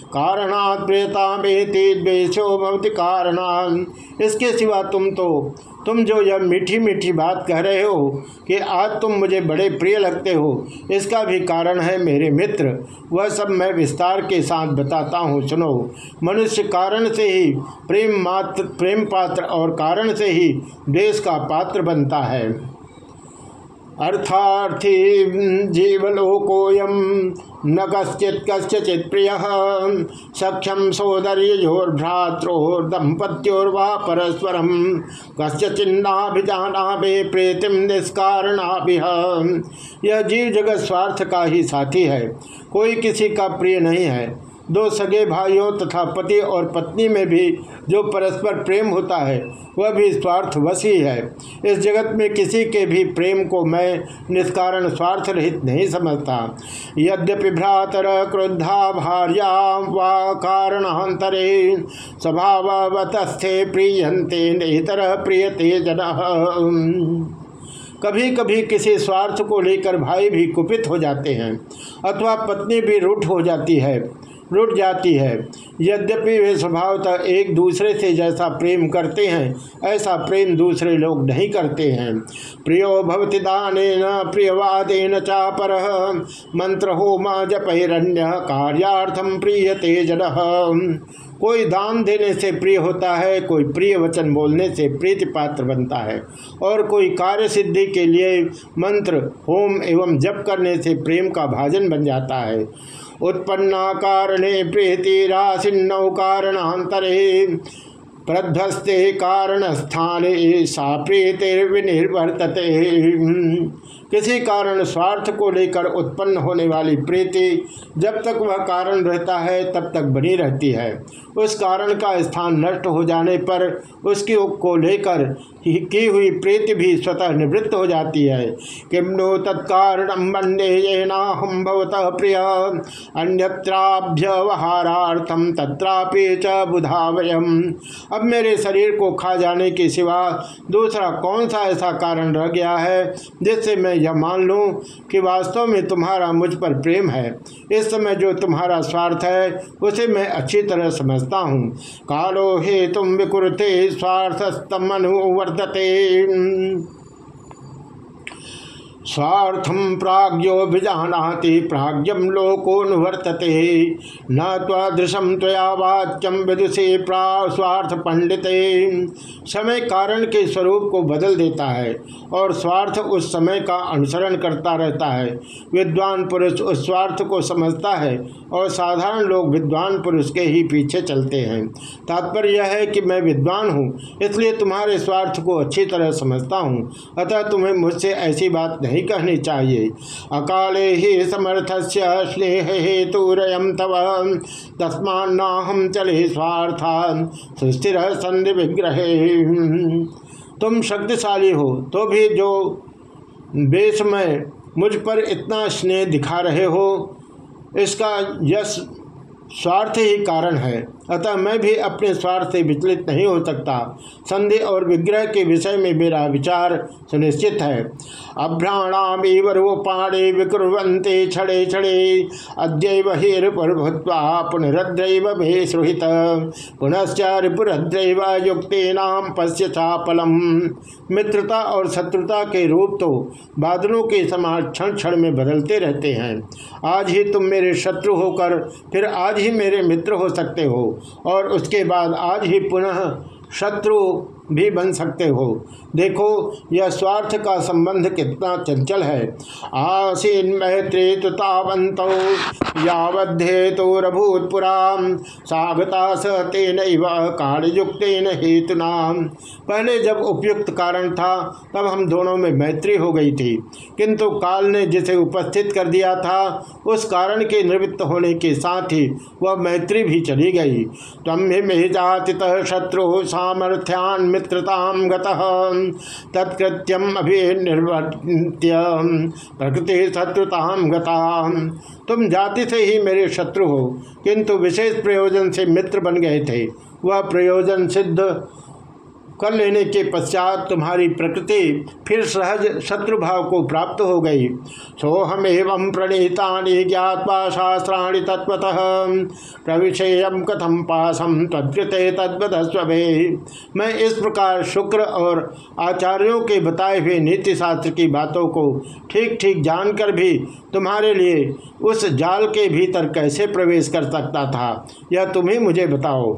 कारणात् द्वेषो भवती कारणात् इसके सिवा तुम तो तुम जो यह मीठी मीठी बात कह रहे हो कि आज तुम मुझे बड़े प्रिय लगते हो, इसका भी कारण है मेरे मित्र। वह सब मैं विस्तार के साथ बताता हूँ, सुनो। मनुष्य कारण से ही प्रेम मात्र, प्रेम पात्र और कारण से ही देश का पात्र बनता है। अर्थार्थी, जीवलोकोयम न कश्चित कस्यचित प्रिय। सख्यम सोदर्योर्भ्रात्रोर्दंपत्योर्वा परस्परम कस्यचिन्नाभिजाना बे प्रेतिम निष्कारणा यह जीव जगत स्वार्थ का ही साथी है। कोई किसी का प्रिय नहीं है। दो सगे भाइयों तथा पति और पत्नी में भी जो परस्पर प्रेम होता है, वह भी स्वार्थवश ही। है इस जगत में किसी के भी प्रेम को मैं निष्कारण स्वार्थ रहित नहीं समझता। यद्यपि भ्रातर क्रुद्धा भार्या व कारणांतरे स्वभावतस्थे प्रियंते नितर प्रियते जन। कभी कभी किसी स्वार्थ को लेकर भाई भी कुपित हो जाते हैं, अथवा पत्नी भी रूठ हो जाती है। लुट जाती है। यद्यपि वे स्वभावतः एक दूसरे से जैसा प्रेम करते हैं, ऐसा प्रेम दूसरे लोग नहीं करते हैं। प्रियो भवति दान प्रियवादेन चापर मंत्र होमा जपैरण्य कार्यार्थम प्रिय तेजन कोई दान देने से प्रिय होता है, कोई प्रिय वचन बोलने से प्रीति पात्र बनता है। और कोई कार्य सिद्धि के लिए मंत्र, होम एवं जप करने से प्रेम का भाजन बन जाता है। उत्पन्ना कारणे प्रीति राशिन्नौ कारणांतरे प्रध्वस्ते कारण स्थान सा प्रीतिर्विनिर्वर्तते। किसी कारण स्वार्थ को लेकर उत्पन्न होने वाली प्रीति जब तक वह कारण रहता है, तब तक बनी रहती है। उस कारण का स्थान नष्ट हो जाने पर उसकी को लेकर की हुई प्रीति भी स्वतः निवृत्त हो जाती है। किम नो तत्कारणम वंदे ये नाहम भवत प्रिय। अन्यत्राभ्यवहारार्थम तत्रापि च बुधावयम अब मेरे शरीर को खा जाने के सिवा दूसरा कौन सा ऐसा कारण रह गया है, जिससे मैं यह मान लूँ कि वास्तव में तुम्हारा मुझ पर प्रेम है। इस समय जो तुम्हारा स्वार्थ है, उसे मैं अच्छी तरह समझता हूँ। कालो हे तुम विकुरते स्वार्थस्तम अनुवर्तते स्वार्थम प्राज्ञोभिजानाति प्राज्ञम लोकोनुवर्तते न त्वदृशम त्वया वाच्यम विदुषे प्रा स्वार्थ पंडिते। समय कारण के स्वरूप को बदल देता है और स्वार्थ उस समय का अनुसरण करता रहता है। विद्वान पुरुष उस स्वार्थ को समझता है और साधारण लोग विद्वान पुरुष के ही पीछे चलते हैं। तात्पर्य यह है कि मैं विद्वान हूँ, इसलिए तुम्हारे स्वार्थ को अच्छी तरह समझता हूँ। अतः तुम्हें मुझसे ऐसी बात नहीं नहीं कहनी चाहिए अकाले ही समर्थ से स्नेह हेतुरयम तव। तस्मान्नाहम चले स्वार्था सुस्थिर संधि विग्रह तुम शक्तिशाली हो तो भी जो बेस में मुझ पर इतना स्नेह दिखा रहे हो, इसका यश स्वार्थ ही कारण है। अतः मैं भी अपने स्वार्थ से विचलित नहीं हो सकता। संधि और विग्रह के विषय में मेरा विचार सुनिश्चित है। अभ्राणाम रूपाणे छड़े छड़े अद्यव हिपुर्भूत्वा पुनरद्रैव मे सुहित पुनश्च रिपुरद्रैव युक्तेनाम पश्य चापलम मित्रता और शत्रुता के रूप तो बादलों के समान क्षण क्षण में बदलते रहते हैं। आज ही तुम मेरे शत्रु होकर फिर आज ही मेरे मित्र हो सकते हो। और उसके बाद आज ही पुनः शत्रु भी बन सकते हो। देखो, यह स्वार्थ का संबंध कितना चंचल है। आसीन मैत्री तुतावंत यावधे तो रभूतपुरा सागता स तेन कालयुक्त हेतुना पहले जब उपयुक्त कारण था, तब हम दोनों में मैत्री हो गई थी। किंतु काल ने जिसे उपस्थित कर दिया था, उस कारण के निवृत्त होने के साथ ही वह मैत्री भी चली गई। तम ही जाति शत्रु सामर्थ्यान मित्रताम अभि निर्वर्त्य प्रकृति शत्रुताम गता। तुम जाति से ही मेरे शत्रु हो, किंतु विशेष प्रयोजन से मित्र बन गए थे। वह प्रयोजन सिद्ध कर लेने के पश्चात तुम्हारी प्रकृति फिर सहज शत्रुभाव को प्राप्त हो गई। सोहम एवं प्रणीता ज्ञावा शास्त्राणी तत्वतः प्रविषेयम कथम पासम तद्कृते तद्वतस्वे मैं इस प्रकार शुक्र और आचार्यों के बताए हुए नीति शास्त्र की बातों को ठीक ठीक जानकर भी तुम्हारे लिए उस जाल के भीतर कैसे प्रवेश कर सकता था, यह तुम्हें मुझे बताओ।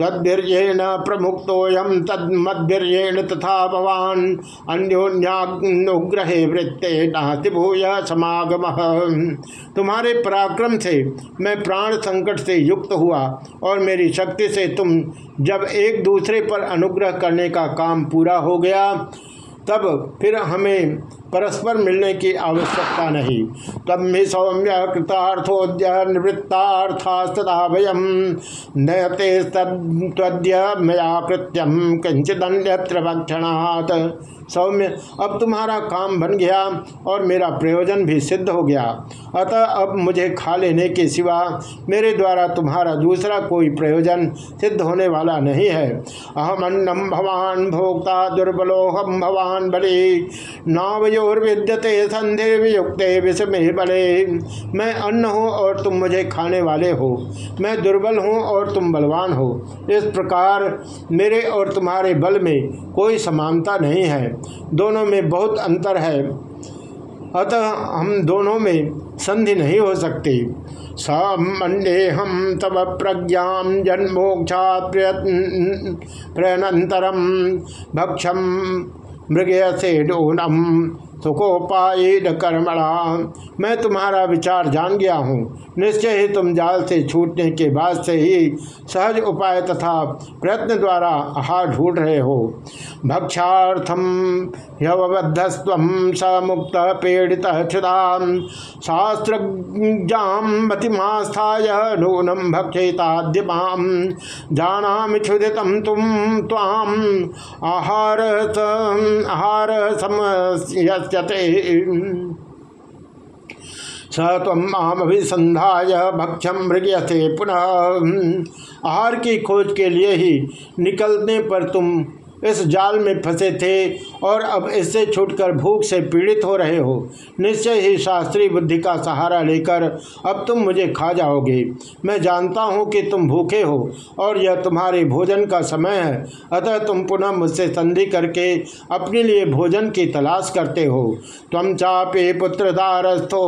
तद्वीर्येण प्रमुक्तोयम तद्मद्वीर्येण तथा भवान अन्योन्याग्रहे वृत्ते नाति भूय समागम। तुम्हारे पराक्रम से मैं प्राण संकट से युक्त हुआ और मेरी शक्ति से तुम जब एक दूसरे पर अनुग्रह करने का काम पूरा हो गया, तब फिर हमें परस्पर मिलने की आवश्यकता नहीं। तब में सौम्य कृतार्थोद्य निवृत्तार्थास्तदा नयते मया कृत्यम किंचिदन्यत्र भक्षणात् सौम्य, अब तुम्हारा काम बन गया और मेरा प्रयोजन भी सिद्ध हो गया। अतः अब मुझे खा लेने के सिवा मेरे द्वारा तुम्हारा दूसरा कोई प्रयोजन सिद्ध होने वाला नहीं है। अहम अन्नम भवान भोक्ता दुर्बलोहम भवान बले। नावयोर्विद्यते संधे वियुक्त विषमे बले मैं अन्न हूँ और तुम मुझे खाने वाले हो। मैं दुर्बल हूँ और तुम बलवान हो। इस प्रकार मेरे और तुम्हारे बल में कोई समानता नहीं है। दोनों में बहुत अंतर है। अतः हम दोनों में संधि नहीं हो सकती। समन्े हम तब प्रज्ञा जन्मोक्षा प्रयनतरम भक्षम मृग से डोनम सुखोपाय कर्मणा। मैं तुम्हारा विचार जान गया हूँ। निश्चय ही तुम जाल से छूटने के बाद से ही सहज उपाय तथा प्रयत्न द्वारा आहार ढूंढ रहे हो। भक्षार्थम ह्यवबद्धस्व स मुक्त पीड़ित क्षुदाम शास्त्रजाम मतिमास्थाय नूनम भक्षेताद्यमाम जाना क्षुदित तुम ताम आहार आहार समस्यते स तम मृग मृगयथे पुनः। आहार की खोज के लिए ही निकलने पर तुम इस जाल में फंसे थे और अब इससे छूटकर भूख से पीड़ित हो रहे हो। निश्चय ही शास्त्रीय बुद्धि का सहारा लेकर अब तुम मुझे खा जाओगे। मैं जानता हूँ कि तुम भूखे हो और यह तुम्हारे भोजन का समय है। अतः तुम पुनः मुझसे संधि करके अपने लिए भोजन की तलाश करते हो। तम चापे पुत्रदारस्थो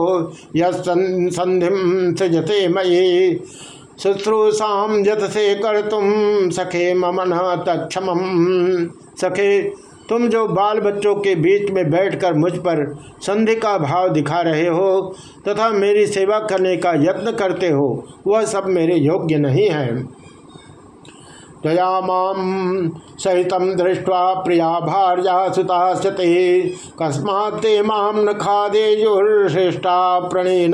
यह संधि सजते मये। शुश्रूषाम जत से कर तुम सखे ममन तक्षम सखे, तुम जो बाल बच्चों के बीच में बैठकर मुझ पर संधि का भाव दिखा रहे हो तथा मेरी सेवा करने का यत्न करते हो, वह सब मेरे योग्य नहीं है। तया सहित दृष्ट्वा प्रिया भार्या सुता सते कस्माते माम न खादेजुर्श्रेष्ठा प्रणेन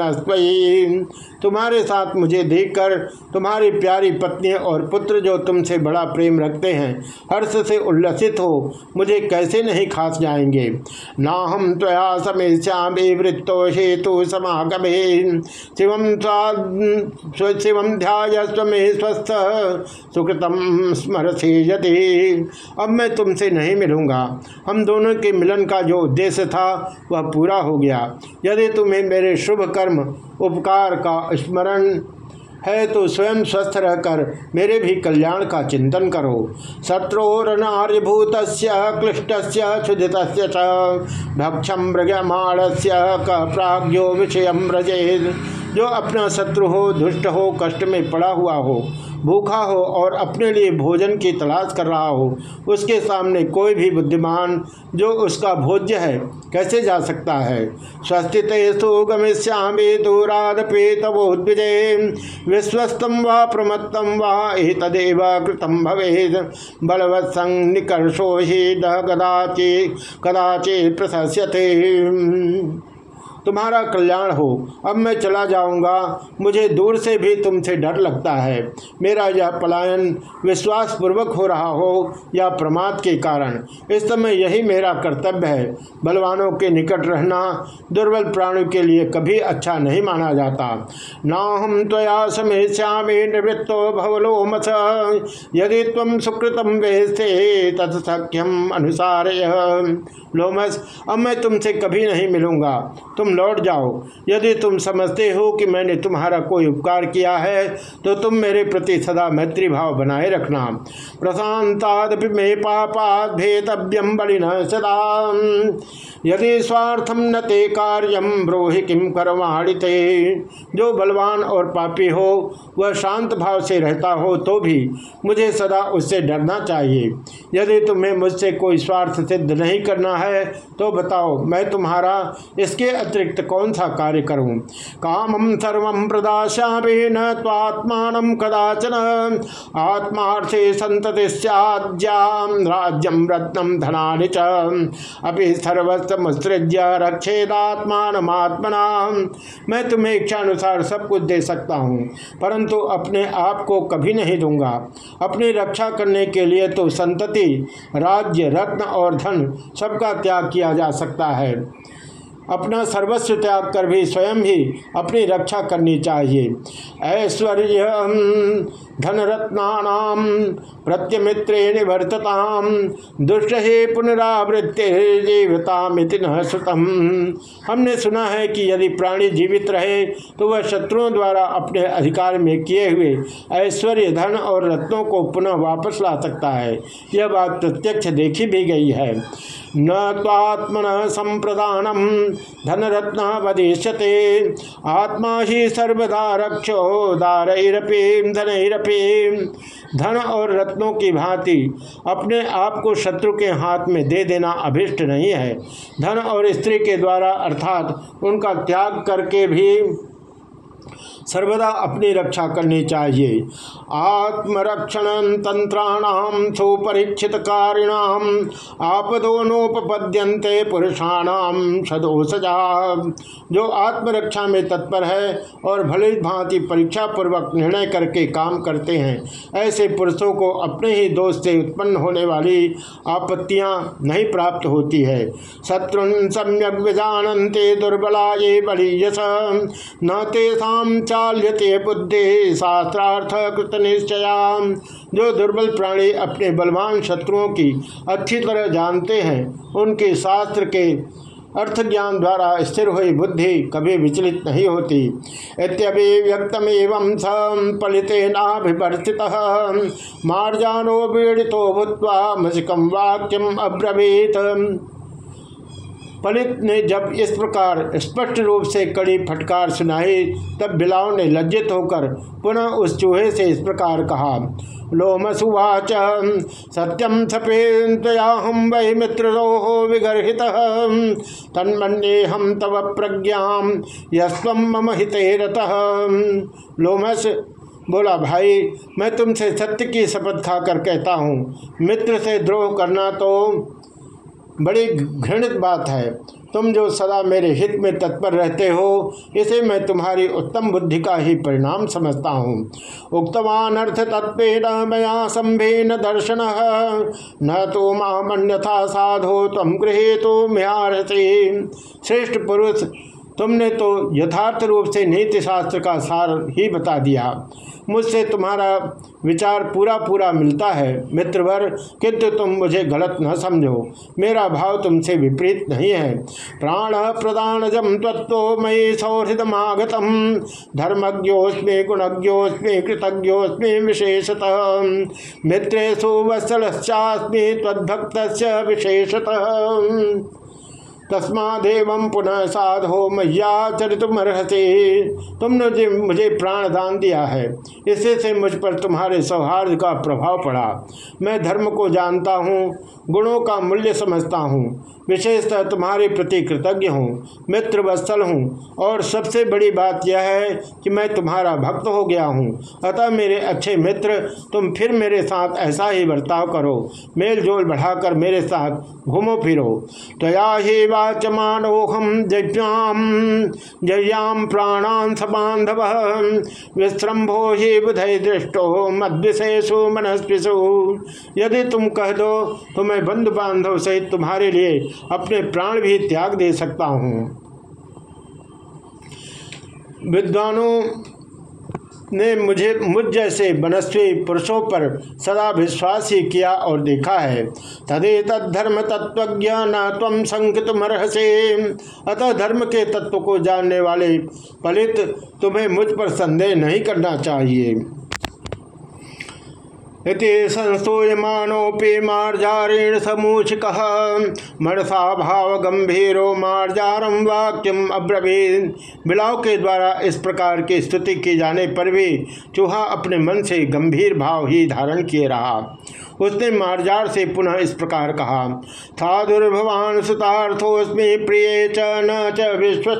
तुम्हारे साथ मुझे देखकर तुम्हारी प्यारी पत्नी और पुत्र जो तुमसे बड़ा प्रेम रखते हैं, हर्ष से उल्लसित हो, मुझे कैसे नहीं खास जाएँगे? ना हम त्वया समेश्यामे वृत्तो हेतु समागमे। शिवम शिवम ध्याय स्वमे स्वस्थ। सुकृतम स्मरसे यदि। अब मैं तुमसे नहीं मिलूँगा। हम दोनों के मिलन का जो उद्देश्य था, वह पूरा हो गया। यदि तुम्हें मेरे शुभ कर्म, उपकार का स्मरण है तो स्वयं स्वस्थ रहकर मेरे भी कल्याण का चिंतन करो। शत्रोरनार्यभूत क्लिष्ट क्षुधित भक्षम मृगमाण से प्राग्यो विषय व्रजेद जो अपना शत्रु हो, दुष्ट हो, कष्ट में पड़ा हुआ हो भूखा हो और अपने लिए भोजन की तलाश कर रहा हो, उसके सामने कोई भी बुद्धिमान जो उसका भोज्य है, कैसे जा सकता है? स्वस्तित गमिष्यामे दूरादपे तबोद्विजय विश्वस्तम व प्रमत्तम व तदेव कृतम भवेद। बलवत् निकर्षो ही दह कदाचि कदाचि प्रशस्यते तुम्हारा कल्याण हो, अब मैं चला जाऊँगा। मुझे दूर से भी तुमसे डर लगता है। मेरा यह पलायन विश्वासपूर्वक हो रहा हो या प्रमाद के कारण? इस समय यही मेरा कर्तव्य है। बलवानों के निकट रहना दुर्बल प्राणियों के लिए कभी अच्छा नहीं माना जाता। ना हम त्वया समय श्यामे निवृत्तो भवलो मथ यदि तम सुकृतम वेस्ते तत्सख्यम अनुसार लोमस, अब मैं तुमसे कभी नहीं मिलूँगा। तुम लौट जाओ। यदि तुम समझते हो कि मैंने तुम्हारा कोई उपकार किया है तो तुम मेरे प्रति सदा मैत्री भाव बनाए रखना। प्रशांताद मे पापाद भेतव्यम बलिन सदा। यदि स्वार्थम न ते कार्यम ब्रोहि किम करवाणिते। जो बलवान और पापी हो, वह शांत भाव से रहता हो तो भी मुझे सदा उससे डरना चाहिए। यदि तुम्हें मुझसे कोई स्वार्थ सिद्ध नहीं करना है तो बताओ, मैं तुम्हारा, इसके अतिरिक्त कौन सा कार्य करूँ? कामम सर्व प्रदाश्यामे न त्वात्मान कदाचन। आत्मार्थे संतति राज्यम रत्नम धना अभी सर्वस्व मुत्सृज्य रक्षेदात्मान मैं तुम्हें इच्छानुसार सब कुछ दे सकता हूँ, परंतु अपने आप को कभी नहीं दूँगा। अपनी रक्षा करने के लिए तो संतति, राज्य, रत्न और धन सबका त्याग किया जा सकता है। अपना सर्वस्व त्याग कर भी स्वयं ही अपनी रक्षा करनी चाहिए। ऐश्वर्य धनरत्नाम प्रत्यमित्रे निवर्तताम दुष्ट हे पुनरावृत्ति जीवतामिति न हमने सुना है कि यदि प्राणी जीवित रहे तो वह शत्रुओं द्वारा अपने अधिकार में किए हुए ऐश्वर्य, धन और रत्नों को पुनः वापस ला सकता है। यह बात प्रत्यक्ष देखी भी गई है। न तात्मन संप्रदानम। धनरत्न वदिष्यते आत्मा ही सर्वदा रक्षो दारपी धनरपी। धन और रत्नों की भांति अपने आप को शत्रु के हाथ में दे देना अभिष्ट नहीं है। धन और स्त्री के द्वारा अर्थात उनका त्याग करके भी सर्वदा अपनी रक्षा करनी चाहिए। आत्मरक्षण तंत्राणाम सुपरीक्षित कारिणाम आपदोनोपद्यंते पुरुषाणाम सदोसजा जो आत्मरक्षा में तत्पर है और भले भांति परीक्षा पूर्वक निर्णय करके काम करते हैं, ऐसे पुरुषों को अपने ही दोष से उत्पन्न होने वाली आपत्तियाँ नहीं प्राप्त होती है। शत्रु सम्यक विजानते दुर्बला ये बलियस न तेषा चाल्यते बुद्धि शास्त्रार्थ कृत निश्चया जो दुर्बल प्राणी अपने बलवान शत्रुओं की अच्छी तरह जानते हैं, उनके शास्त्र के अर्थ ज्ञान द्वारा स्थिर हुई बुद्धि कभी विचलित नहीं होती। इत्यभि व्यक्तम एवं सलितेनाभिवर्तित मार्जानो पीड़ितो भूत्वा मसिकम वाक्यम अब्रवीत। पलित ने जब इस प्रकार स्पष्ट रूप से कड़ी फटकार सुनाई, तब बिलाव ने लज्जित होकर पुनः उस चूहे से इस प्रकार कहा, लोमसुवाच सत्यम सपेन्तया हम वही मित्रोह विगर्हित। तन्मन्ये हम तव प्रज्ञा यस्व मम हिते लोमस बोला, भाई, मैं तुमसे सत्य की शपथ खाकर कहता हूँ। मित्र से द्रोह करना तो बड़ी घृणित बात है। तुम जो सदा मेरे हित में तत्पर रहते हो, इसे मैं तुम्हारी उत्तम बुद्धि का ही परिणाम समझता हूँ। उक्तवान अर्थ तत्व मया न दर्शन, न तो मामन्यथा साधो तम गृह तो म्यारसे श्रेष्ठ पुरुष तुमने तो यथार्थ रूप से नीति शास्त्र का सार ही बता दिया। मुझसे तुम्हारा विचार पूरा पूरा मिलता है, मित्रवर, किंतु तुम मुझे गलत न समझो। मेरा भाव तुमसे विपरीत नहीं है। प्राण प्रदान जम तत्व मयि सौहृदमागतम। धर्मज्ञोस्मे गुणज्ञोस्मे कृतज्ञोस्मे विशेषतः। मित्रेशु वत्सलश्चास्मे तद्भक्त विशेषतः। तस्मादेव पुनः साधो मैया चरितुमर्हसे। तुमने मुझे प्राण दान दिया है, इससे से मुझ पर तुम्हारे सौहार्द का प्रभाव पड़ा। मैं धर्म को जानता हूँ, गुणों का मूल्य समझता हूँ विशेषतः तुम्हारे प्रति कृतज्ञ हूँ मित्र वत्सल हूँ, और सबसे बड़ी बात यह है कि मैं तुम्हारा भक्त हो गया हूँ। अतः मेरे अच्छे मित्र, तुम फिर मेरे साथ ऐसा ही बर्ताव करो मेल जोल बढ़ाकर मेरे साथ घूमो फिरो। तया ही वाचमानोहम जज्ञाम, जयाम प्राणान बांधव विश्रम्भो ही बुधय दृष्टो मद्विषेशु मनस्विषु। यदि तुम कह दो तो मैं बंधु बांधव सहित तुम्हारे लिए अपने प्राण भी त्याग दे सकता हूँ। विद्वानों ने मुझे, मुझ जैसे मनस्वी पुरुषों पर सदा विश्वास ही किया और देखा है। तदे तद्धर्म तत्व न तम संकित मरहसे अतः धर्म के तत्व को जानने वाले पलित तुम्हें मुझ पर संदेह नहीं करना चाहिए। संस्तूयमानोपि मार्जारेण समूचिक मनसा भाव गंभीरो मार्जारम वाक्यम अब्रवीन। बिलाव के द्वारा इस प्रकार की स्तुति की जाने पर भी चूहा अपने मन से गंभीर भाव ही धारण किए रहा। उसने मार्जार से पुनः इस प्रकार कहा, था दुर्भवान सुतार्थोस्मी प्रिय च न च विश्व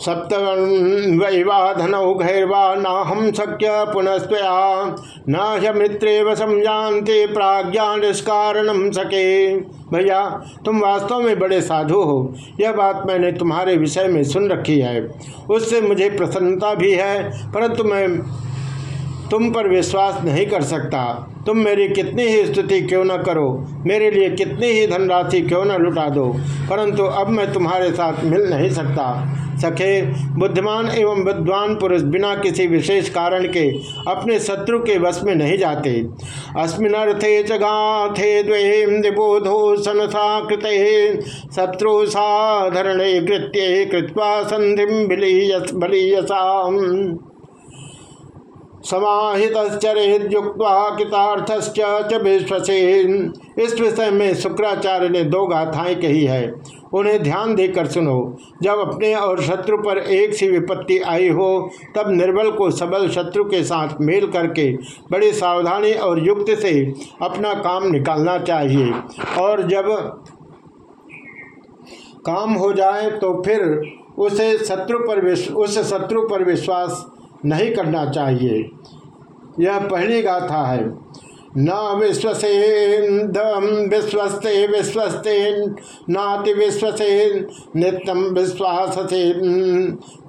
सप्तवैवाधनौ घैर्वा नाहम शक्य पुनस्तया न मित्रेव समझाते प्राज्ञा निष्कारणम सके। भैया, तुम वास्तव में बड़े साधु हो। यह बात मैंने तुम्हारे विषय में सुन रखी है। उससे मुझे प्रसन्नता भी है, परंतु मैं तुम पर विश्वास नहीं कर सकता। तुम मेरी कितनी ही स्तुति क्यों न करो? मेरे लिए कितनी ही धनराशि क्यों न लुटा दो? परंतु अब मैं तुम्हारे साथ मिल नहीं सकता। सखे, बुद्धिमान एवं विद्वान पुरुष बिना किसी विशेष कारण के अपने शत्रु के वश में नहीं जाते। अस्मिनर्थे चगाथे द्वेबोधो सनसा कृत। शत्रु साधरण कृत्य कृत्वा संधि बलीयसा इस विषय में शुक्राचार्य ने दो गाथाएँ कही है। उन्हें ध्यान देकर सुनो। जब अपने और शत्रु पर एक सी विपत्ति आई हो, तब निर्बल को सबल शत्रु के साथ मेल करके बड़ी सावधानी और युक्त से अपना काम निकालना चाहिए। और जब काम हो जाए तो फिर उसे शत्रु पर उस शत्रु पर विश्वास नहीं करना चाहिए। यह पहली गाथा है। न विश्वसेन विश्वस्ते विश्वस्ते नाति विश्वसेन नित्यम विश्वास से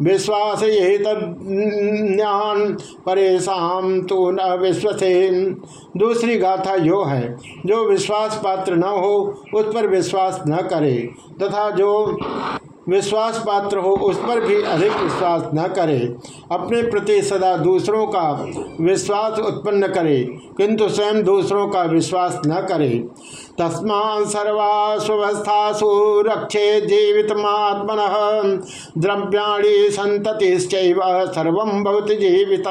विश्वास ये तज्ञान परेशान तो न विश्वसेन। दूसरी गाथा यो है। जो विश्वास पात्र न हो, उस पर विश्वास न करे, तथा जो विश्वास पात्र हो, उस पर भी अधिक विश्वास न करे। अपने प्रति सदा दूसरों का विश्वास उत्पन्न करे, किंतु स्वयं दूसरों का विश्वास न करे। तस्मा सर्वास्वस्थासु रक्षे जीवित आत्मन द्रव्याणी संतति सर्व बहुत जीवित।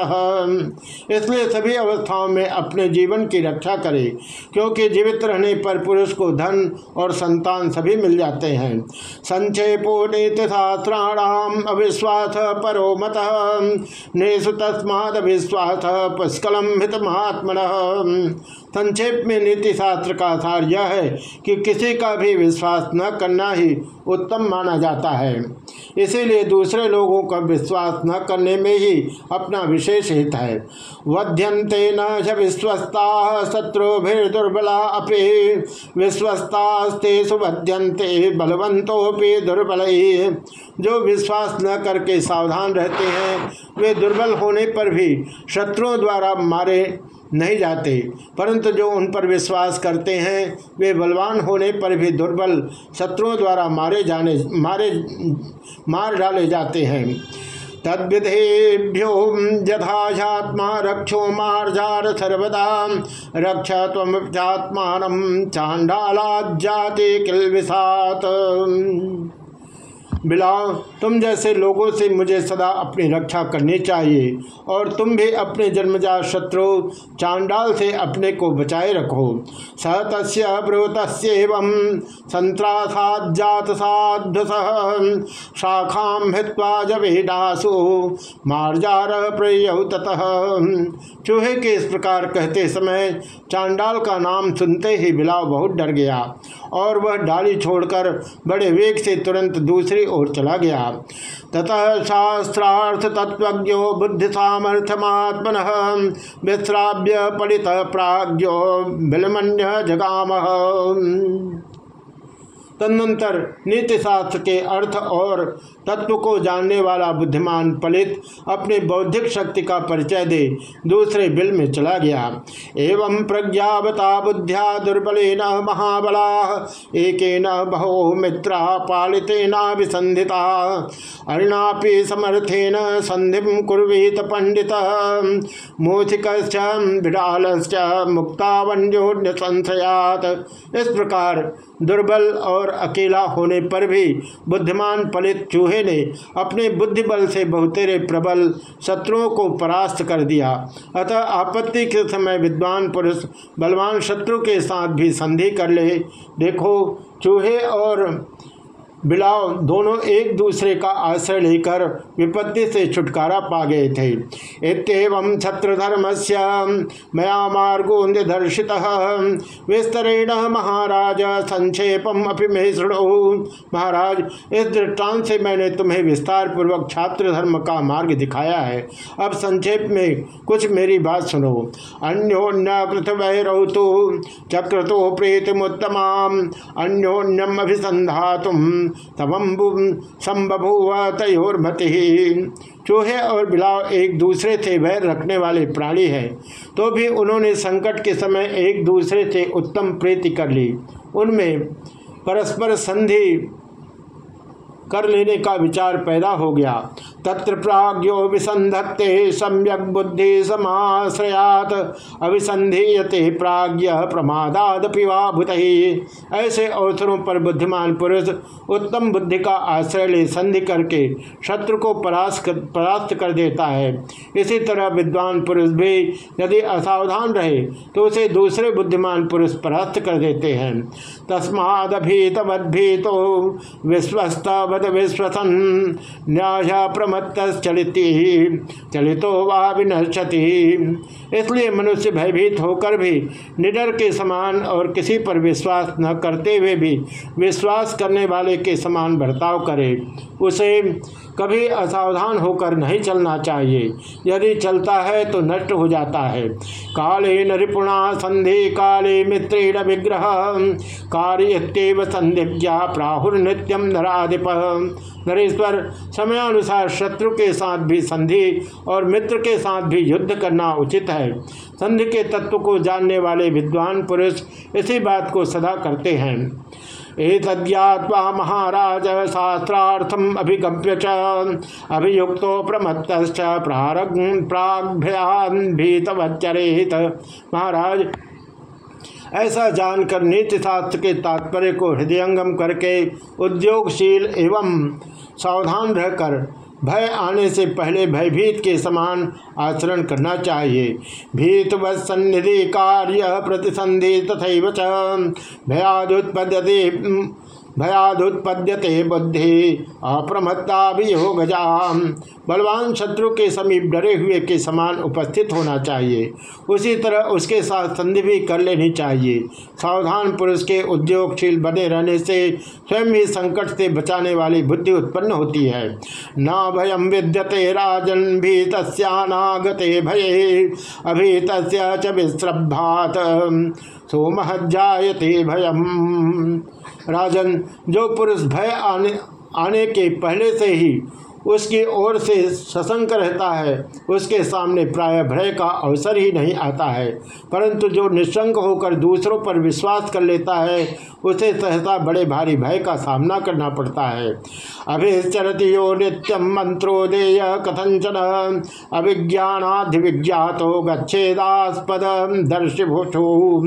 इसलिए सभी अवस्थाओं में अपने जीवन की रक्षा करे, क्योंकि जीवित रहने पर पुरुष को धन और संतान सभी मिल जाते हैं। संक्षेपो नीतिशास्त्राणाम अविश्वास परो मत। नेशु तस्माद अविश्वास पुष्कलम हित महात्मन संक्षेप में नीतिशास्त्र का सार यह है कि किसी का भी विश्वास न करना ही उत्तम माना जाता है। इसीलिए दूसरे लोगों का विश्वास न करने में ही अपना विशेष हित है। वध्यंते न विश्वस्ता दुर्बला अपे। विश्वस्तास्ते सुवध्यंते बलवंतोपि दुर्बल। जो विश्वास न करके सावधान रहते हैं, वे दुर्बल होने पर भी शत्रुओं द्वारा मारे नहीं जाते। परंतु जो उन पर विश्वास करते हैं, वे बलवान होने पर भी दुर्बल शत्रुओं द्वारा मारे जाने, मारे, मार डाले जाते हैं। तद्विधेभ्यो यथात्मा रक्षो मार्जार सर्वदा। रक्ष तम चांडाला जाति किल विषात बिलाव तुम जैसे लोगों से मुझे सदा अपनी रक्षा करनी चाहिए और तुम भी अपने जन्मजात शत्रु चांडाल से अपने को बचाए रखो। स तस्वतस्व संत्रासात साधस शाखा हित्वा जवेदासु मार्जार प्रयु ततः। चूहे के इस प्रकार कहते समय चांडाल का नाम सुनते ही बिलाव बहुत डर गया और वह डाली छोड़कर बड़े वेग से तुरंत दूसरी ओर चला गया। ततः शास्त्रार्थ तत्व बुद्धि सामर्थ्यमात्मन विश्राव्य पड़ित प्राज्ञो बिलमन्य जगाम। तदनंतर नीति शास्त्र के अर्थ और तत्व को जानने वाला बुद्धिमान पलित अपने बौद्धिक शक्ति का परिचय दे दूसरे बिल में चला गया। एवं प्रज्ञावता बुद्धिया दुर्बल न महाबला एक न बहो मित्रा पालितेना विसंधिता, अरिणापि समर्थेन संधि कुर्वीत पंडित। मूथिक विडाल मुक्तावन्योन्य संशयात इस प्रकार दुर्बल और अकेला होने पर भी बुद्धिमान पलित चूहे ने अपने बुद्धि बल से बहुतेरे प्रबल शत्रुओं को परास्त कर दिया। अतः आपत्ति के समय विद्वान पुरुष बलवान शत्रु के साथ भी संधि कर ले। देखो, चूहे और बिलाव दोनों एक दूसरे का आश्रय लेकर विपत्ति से छुटकारा पा गए थे। इतम छत्रधर्म से मया मार्गो निर्दर्शित विस्तरेण महाराज संक्षेपम अपि में महाराज, इस दृष्टांत से मैंने तुम्हें विस्तार पूर्वक छात्र धर्म का मार्ग दिखाया है। अब संक्षेप में कुछ मेरी बात सुनो। अन्योन्य पृथ्वी चक्र तो प्रीतिमुत्तम अन्योन्यम अभिसंधा तुम चूहे और बिलाव एक दूसरे से वैर रखने वाले प्राणी हैं। तो भी उन्होंने संकट के समय एक दूसरे से उत्तम प्रीति कर ली। उनमें परस्पर संधि कर लेने का विचार पैदा हो गया। तत्र प्राज्ञो विसंधत्ते सम्यक बुद्धि समाश्रयात अभिसंधीयते प्राज्ञ प्रमादादपि भूत। ऐसे अवसरों पर बुद्धिमान पुरुष उत्तम बुद्धि का आश्रय ले संधि करके शत्रु को परास्त कर, परास्त कर देता है। इसी तरह विद्वान पुरुष भी यदि असावधान रहे तो उसे दूसरे बुद्धिमान पुरुष परास्त कर देते हैं। तस्मादभीतवद्भीतो विश्वस्तवद विश्वसन। न्याय प्रमत्त चलित चलितो वा विनश्यति। इसलिए मनुष्य भयभीत होकर भी, निडर के समान और किसी पर विश्वास न करते हुए भी, विश्वास करने वाले के समान बर्ताव करे। उसे कभी असावधान होकर नहीं चलना चाहिए। यदि चलता है तो नष्ट हो जाता है। काले नृपुणा संधि, काले मित्रेण विग्रह कार्य संधिज्ञा प्राहुर नित्यम नराधिप। नरेश्वर, समयानुसार शत्रु के साथ भी संधि और मित्र के साथ भी युद्ध करना उचित है। संधि के तत्व को जानने वाले विद्वान पुरुष इसी बात को सदा करते हैं। एतद्यात्वा महाराज शास्त्रार्थम अभिगम्य च। अभियुक्तो प्रमत्त प्राग्भ्यान्भीतवच्चरेत महाराज, ऐसा जानकर नीति शास्त्र के तात्पर्य को हृदयंगम करके उद्योगशील एवं सावधान रहकर भय आने से पहले भयभीत के समान आचरण करना चाहिए। भीत सन्निधि कार्य प्रतिसंधि तथा भयादुत्पद्यते भयादुत्पद्यते बुद्धि अप्रमत्ता भी हो गजा बलवान शत्रु के समीप डरे हुए के समान उपस्थित होना चाहिए। उसी तरह उसके साथ संधि भी कर लेनी चाहिए। सावधान पुरुष के उद्योगशील बने रहने से स्वयं ही संकट से बचाने वाली बुद्धि उत्पन्न होती है। न भयम विद्यते राजन भी तस्नागते भये अभी तस् विश्रभात सोमहजाते भयम। राजन जो पुरुष भय आने आने के पहले से ही उसकी ओर से सशंक रहता है। उसके सामने प्राय भय का अवसर ही नहीं आता है। परंतु जो निशंक होकर दूसरों पर विश्वास कर लेता है, उसे सहसा बड़े भारी भय का सामना करना पड़ता है। अभिचरति यो नित्यम मंत्रोदेय कथंचन। अभिज्ञानाधिविज्ञातो गच्छेदास्पद दर्शिभूषो।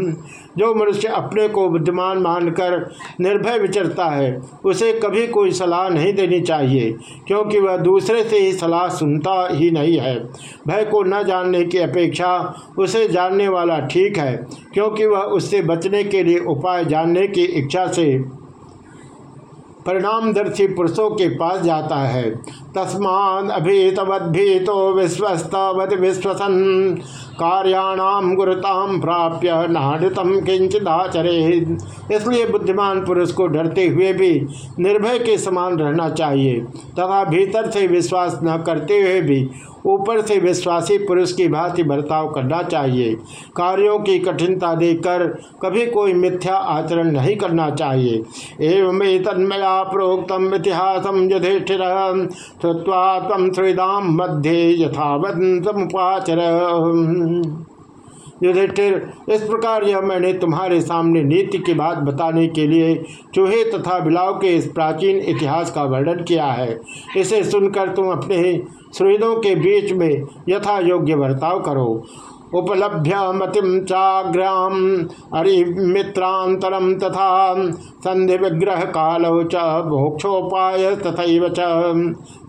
जो मनुष्य अपने को बुद्धिमान मानकर निर्भय विचरता है, उसे कभी कोई सलाह नहीं देनी चाहिए, क्योंकि वह दूसरे से ही सलाह सुनता ही नहीं है। भय को न जानने की अपेक्षा उसे जानने वाला ठीक है, क्योंकि वह उससे बचने के लिए उपाय जानने की इच्छा से परिणामदर्शी पुरुषों के पास जाता है। तस्मान अभीतवद्भीतो विश्वस्तावत विश्वसन। कार्याणाम गुरुताम प्राप्य किंचित किंचिदाचरे इसलिए बुद्धिमान पुरुष को डरते हुए भी निर्भय के समान रहना चाहिए। तथा भीतर से विश्वास न करते हुए भी ऊपर से विश्वासी पुरुष की भांति बर्ताव करना चाहिए। कार्यों की कठिनता देखकर कभी कोई मिथ्या आचरण नहीं करना चाहिए। एवं तन्मया प्रोक्तम इतिहास युधिष्ठिर श्रुवा तम श्रीदाम मध्य यथावतमुपाचर युधिष्ठिर, इस प्रकार यह मैंने तुम्हारे सामने नीति की बात बताने के लिए चूहे तथा बिलाव के इस प्राचीन इतिहास का वर्णन किया है। इसे सुनकर तुम अपने सुहृदों के बीच में यथा योग्य बर्ताव करो। उपलभ्य मतिम चाग्राम अरिमित्रांतरम तथा संधि विग्रह कालो च मोक्षोपाय तथा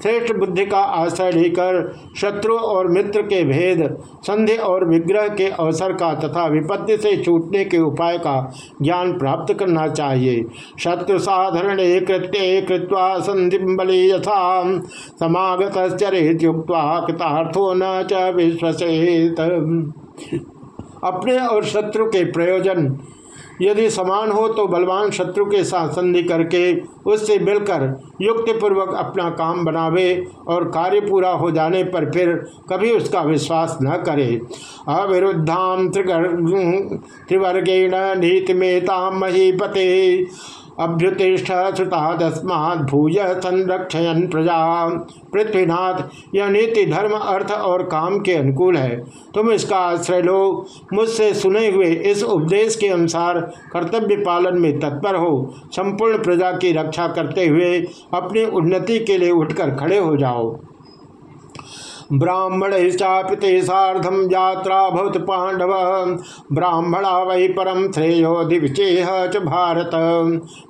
श्रेष्ठ बुद्धि का आश्रय लेकर शत्रु और मित्र के भेद संधि और विग्रह के अवसर का तथा विपत्ति से छूटने के उपाय का ज्ञान प्राप्त करना चाहिए। शत्रु साधारण कृत्य कृत्वा संधि बलि यथा समागत कृतार्थो न च विश्वसेत। अपने और शत्रु के प्रयोजन यदि समान हो तो बलवान शत्रु के साथ संधि करके उससे मिलकर युक्तिपूर्वक अपना काम बनावे और कार्य पूरा हो जाने पर फिर कभी उसका विश्वास न करे। अविरुद्धाम त्रिवर्गेण नीतिमेता महीपते। अभ्युतिष्ठ श्रुतादस्मात् भूय संरक्षयन प्रजा। पृथ्वीनाथ, यह नीति धर्म, अर्थ और काम के अनुकूल है। तुम इसका आश्रय लो। मुझसे सुने हुए इस उपदेश के अनुसार कर्तव्य पालन में तत्पर हो। संपूर्ण प्रजा की रक्षा करते हुए अपनी उन्नति के लिए उठकर खड़े हो जाओ। ब्राह्मण चापिते साधम यात्रा भवत पांडव ब्राह्मणा वही परम श्रेयो दिवचेह च भारत।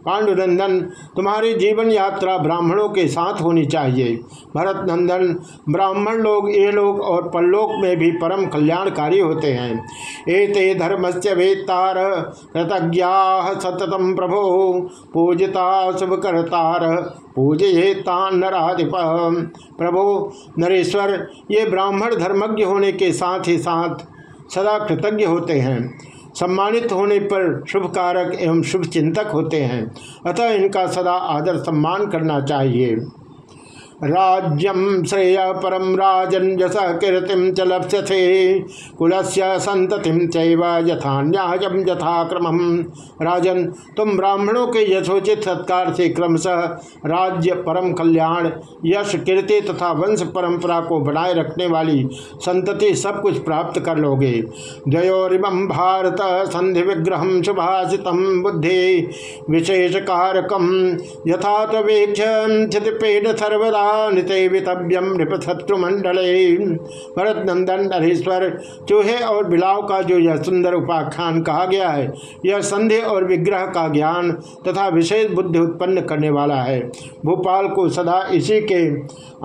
पांडुनंदन, तुम्हारी जीवन यात्रा ब्राह्मणों के साथ होनी चाहिए। भरत नंदन ब्राह्मण लोग ये लोग और परलोक में भी परम कल्याणकारी होते हैं। एते से वेत्तार, कृतज्ञा सततम प्रभो, पूजिता शुभकर्तार। पूजये तान नराधिप। प्रभो नरेश्वर, ये ब्राह्मण धर्मज्ञ होने के साथ ही साथ सदा कृतज्ञ होते हैं। सम्मानित होने पर शुभ कारक एवं शुभ चिंतक होते हैं। अतः इनका सदा आदर सम्मान करना चाहिए। राज्यम श्रेय परम राजन यश कीर्तिम च लप्स्यसे कुल संततिम यथा न्यायम राजन, तुम ब्राह्मणों के यथोचित सत्कार से क्रमशः राज्य परम कल्याण, यश, कीर्ति तथा वंश परंपरा को बनाए रखने वाली संतति सब कुछ प्राप्त कर लोगे। द्वयोरिमं भारत, संधि विग्रह शुभाषित बुद्धि विशेष कारकम यथा तवेक्ष सर्वदा। नितेवितव्यम नृपशत्रुमंडले भरत नंदन नरेश्वर, चूहे और बिलाव का जो यह सुंदर उपाख्यान कहा गया है, यह संधि और विग्रह का ज्ञान तथा विशेष बुद्धि उत्पन्न करने वाला है। भोपाल को सदा इसी के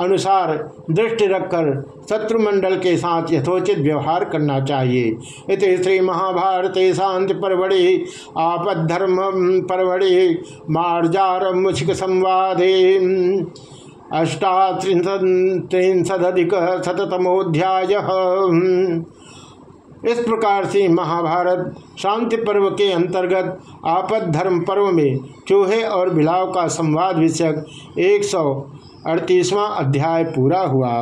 अनुसार दृष्टि रखकर शत्रुमंडल के साथ यथोचित व्यवहार करना चाहिए। इत श्री महाभारत शांति परवड़ी, आपद्धर्म परवड़ी, मार्जार मुछिक संवादे अष्टात्रिंशदिक शतमोध्याय इस प्रकार से महाभारत शांति पर्व के अंतर्गत आपद धर्म पर्व में चूहे और बिलाव का संवाद विषयक एक सौ अड़तीसवां अध्याय पूरा हुआ।